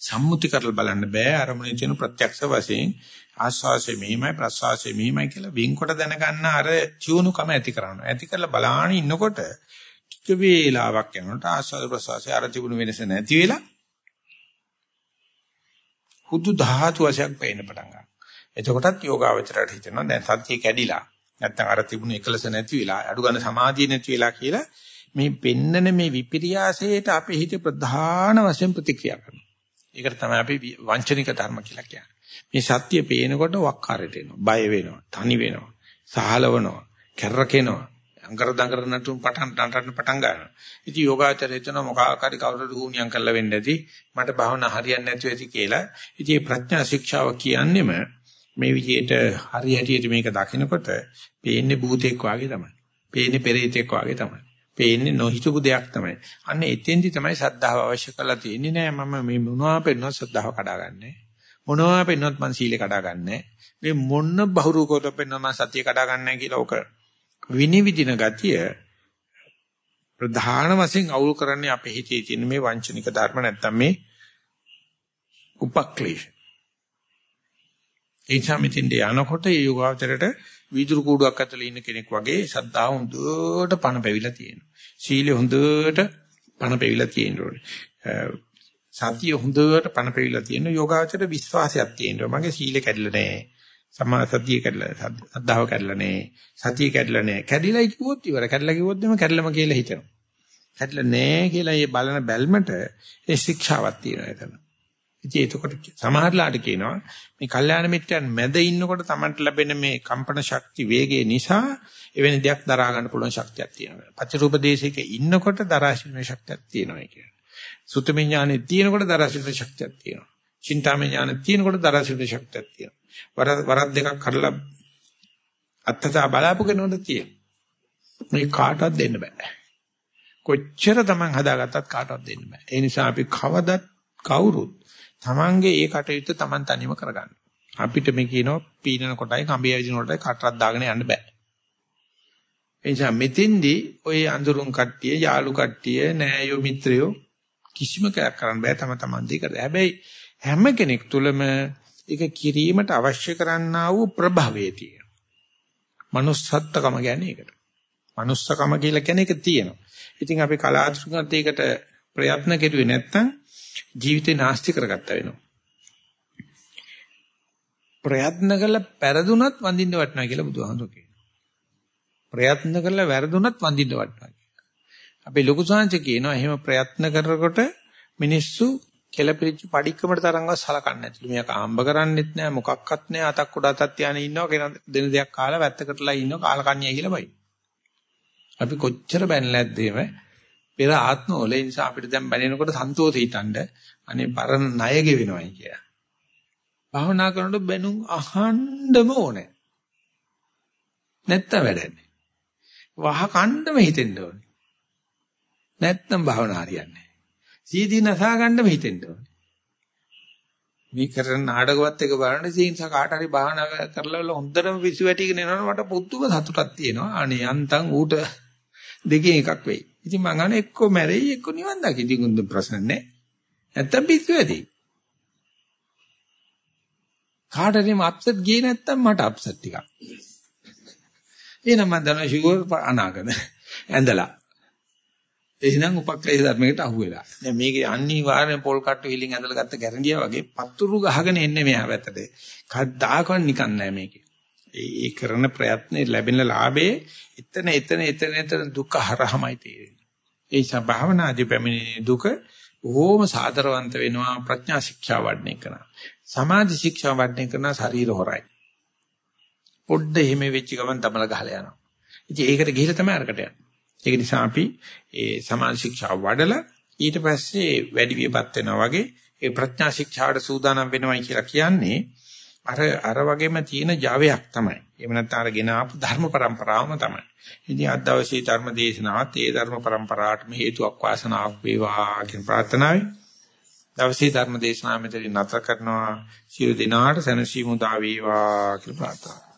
සම්මුති කරලා බලන්න බෑ අරමුණේ තියෙන ප්‍රත්‍යක්ෂ වශයෙන් ආස්වාසය මෙහිමයි ප්‍රස්වාසය මෙහිමයි කියලා වින්කොට දැනගන්න අර චුණුකම ඇති කරනවා. ඇති කරලා බලාගෙන ඉන්නකොට ටික වේලාවක් යනකොට ආස්වාද ප්‍රස්වාසය අර තිබුණු වෙනස නැති වෙලා හුදු ධාතු වශයෙන් පේන්න පටන් ගන්නවා. එතකොටත් යෝගාවචරයට හිතෙනවා දැන් සත්‍ය කැඩිලා නැත්නම් අර තිබුණු එකලස නැති වෙලා අඩු ගන්න සමාධිය නැති වෙලා කියලා මේ පෙන්නන මේ විපිරියාසයට අපේ හිත ප්‍රධාන වශයෙන් ප්‍රතික්‍රියා කරනවා. ඒකට තමයි අපි වංචනික ධර්ම කියලා කියන්නේ. මේ සත්‍ය පේනකොට වක්කාරයට එනවා, බය වෙනවා, තනි වෙනවා, සහලවනවා, කැරකෙනවා, අඟර දඟර නටුම් පටන් නටන්න පටන් ගන්නවා. ඉතින් යෝගාචරය හිතන මොකාකාරී කවුරුද හුණියම් කරලා වෙන්න ඇති, මට භාවනා හරියන්නේ නැතුව ඇති කියලා. ඉතින් මේ ප්‍රඥා ශික්ෂාව කියන්නේම මේ විදිහට හරි හැටියට මේක දකිනකොට පේන්නේ භූතෙක් වාගේ තමයි. පේන්නේ පෙරේතෙක් වාගේ තමයි. පේන්නේ නොහිතපු දෙයක් තමයි. අන්න එතෙන්දි තමයි සද්ධාව අවශ්‍ය කරලා තියෙන්නේ නෑ මම මේ මොනවා පෙන්වන සද්ධාව කඩාගන්නේ. මොනවා පෙන්වනත් මං සීලේ කඩාගන්නේ. මේ මොන්න බහුරුකෝත පෙන්වන මං සතිය කඩාගන්නේ කියලා ඔක විනිවිදින ගතිය ප්‍රධාන වශයෙන් අවුල් කරන්නේ අපේ හිතේ තියෙන මේ වංචනික ධර්ම නැත්තම් මේ උපක්ලේශ. ඒ නිසා මෙතෙන්ට යනකොට ඒ යෝගාවචරයට වීදුරු කූඩුවක් ඇතුලේ ඉන්න කෙනෙක් වගේ සද්ධාව හොඳට පණ පැවිලා තියෙනවා. සීලය හොඳට පණ පැවිලා තියෙනවා. සතිය හොඳට පණ පැවිලා තියෙන යෝගාවචරයට විශ්වාසයක් තියෙනවා. මගේ සීලය කැඩිලා නැහැ. සමා සතිය කැඩලා සද්ධාව කැඩලා නැහැ. සතිය කැඩලා නැහැ. කැඩිලා කිව්වොත් ඉවර. කැඩලා කිව්වොත් එම කැඩලම කියලා හිතනවා. කැඩලා නැහැ කියලා මේ බලන බැල්මට ඒ ශික්ෂාවක් තියෙනවා එතන. ඉතින් එතකොට සමහරලාට කියනවා මේ කල්යාණ මිත්‍රයන් මැද ඉන්නකොට Tamanට ලැබෙන මේ කම්පන ශක්ති වේගය නිසා එවැනි දෙයක් දරා ගන්න පුළුවන් ශක්තියක් තියෙනවා. පච්චරූප දේශයක ඉන්නකොට දරා ගැනීමේ ශක්තියක් තියෙනවා කියන්නේ. සුතමේ ඥානෙ තියෙනකොට දරා ගැනීමේ ශක්තියක් තියෙනවා. චින්තාමේ ඥානෙ තියෙනකොට දරා ගැනීමේ ශක්තියක් තියෙනවා. වරද වරද දෙකක් කරලා අත්තසා බලාපු කෙනෙකුට තියෙනවා. මේ කාටවත් දෙන්න බෑ. කොච්චර Taman හදාගත්තත් කාටවත් දෙන්න බෑ. ඒ නිසා අපි කවදත් කවුරුත් තමන්ගේ ඒ කටයුත්ත තමන් තනියම කරගන්න. අපිට මේ කියනවා පීනන කොටයි කඹේ ඇවිදින කොටයි කටරක් දාගෙන යන්න බෑ. එනිසා මෙතෙන්දී ඔය අඳුරුන් කට්ටිය, යාළු කට්ටිය, නෑයෝ මිත්‍රයෝ කිසිම කයක් කරන්න බෑ තම තමන් දෙක. හැබැයි හැම කෙනෙක් තුළම ඒක කිරීමට අවශ්‍ය කරන්නා වූ ප්‍රභවයේ තියෙනවා. manussත්කම කියන්නේ ඒකට. manussකම කියලා කියන එක තියෙනවා. ඉතින් අපි කලාතුරකින් ඒකට ප්‍රයත්න කෙරුවේ නැත්නම් ජීවිතේ නාස්ති කරගත්තා වෙනවා. ප්‍රයත්න කළා පෙරදුනත් වඳින්න වටනවා කියලා බුදුහාමුදුරුවෝ කියනවා. ප්‍රයත්න කළා වැරදුනත් වඳින්න වටනවා. අපි ලොකු සංහංශ කියනවා එහෙම ප්‍රයත්න කරනකොට මිනිස්සු කෙලපිරිච්ච padikkaමට තරංගව සලකන්නේ නැතිලු. මේක ආම්බ කරන්නෙත් නෑ මොකක්වත් නෑ අතක් උඩ අතක් තියාගෙන ඉන්නවා කෙනා දෙන දෙයක් කාලා වැත්තකටලා ඉන්නවා කාලකන්‍යයි කියලා බයි. අපි කොච්චර බැනලද්ද එහෙම පෙර ආත්මවල ඒ නිසා අපිට දැන් බැනෙනකොට සන්තෝෂ හිතනද අනේ පරණ ණය ගෙවෙනවයි කියලා. භාවනා කරනකොට බැනුම් අහන්නම ඕනේ. නැත්තම් වැඩන්නේ. වහ කණ්ඩම හිතෙන්න ඕනේ. නැත්තම් භාවනා හරියන්නේ සීදී නසා ගන්නම හිතෙන්න ඕනේ. මේ කරන නාටකවත් එක බලන්න සීන්ස කාට හරි බාහන කරලා හොඳටම පිස්සු වැටිගෙන එනවනේ මට පුදුම සතුටක් තියෙනවා. අනේ යන්තම් ඌට දෙකෙන් එකක් වෙයි. ඉතින් මං අහන එක්ක මැරෙයි එක්ක නිවන් දකි. ඉතින් උන් ප්‍රශ්න නැහැ. නැත්තම් පිස්සු වැටි. කාට හරි අප්සෙට් ගියේ නැත්තම් මට අප්සෙට් ටිකක්. එහෙනම් මම දන්නවා ෂුගර් අනාගත ඇඳලා එහෙනම් උපක්ලේශ ධර්මයකට අහු වෙලා. දැන් මේකේ අනිවාර්යෙන් පොල් කට්ටු හිලින් ඇඳලා ගත්ත ගැරන්ඩියා වගේ පතුරු ගහගෙන එන්නේ මෙහා පැත්තට. කද්දාකවත් නිකන් නෑ මේකේ. ඒ කරන ප්‍රයත්නේ ලැබෙන ලාභේ එතන එතන එතන එතන දුක හරහමයි තේරෙන්නේ. ඒ නිසා භාවනාදී පැමිණෙන දුක බොහෝම සාදරවන්ත වෙනවා ප්‍රඥා ශික්ෂා වඩන එක. සමාධි ශික්ෂා වඩන එක නා ශරීර හොරයි. පොඩ්ඩ එහෙම වෙච්ච ගමන් තමල ගහලා යනවා. ඉතින් ඒකට ගිහිල්ලා තමයි අරකට යන්නේ. ඒක නිසා අපි ඒ සමාධි ශික්ෂාව වඩලා ඊට පස්සේ වැඩි වියපත් වෙනවා වගේ ඒ ප්‍රඥා ශික්ෂාවට සූදානම් වෙනවයි කියලා කියන්නේ අර අර වගේම තියෙන Javaක් තමයි. එහෙම නැත්නම් අරගෙන ආපු ධර්ම પરම්පරාවම තමයි. ඉතින් අද දවසේ ධර්ම දේශනාවත් ඒ ධර්ම પરම්පරාවටම හේතුවක් වාසනාවක් වේවා කියන ප්‍රාර්ථනාවයි. දවසේ ධර්ම දේශනාව මෙතනින් නැතර කරනවා. සියලු දෙනාට සැනසීම උදා වේවා කියලා ප්‍රාර්ථනා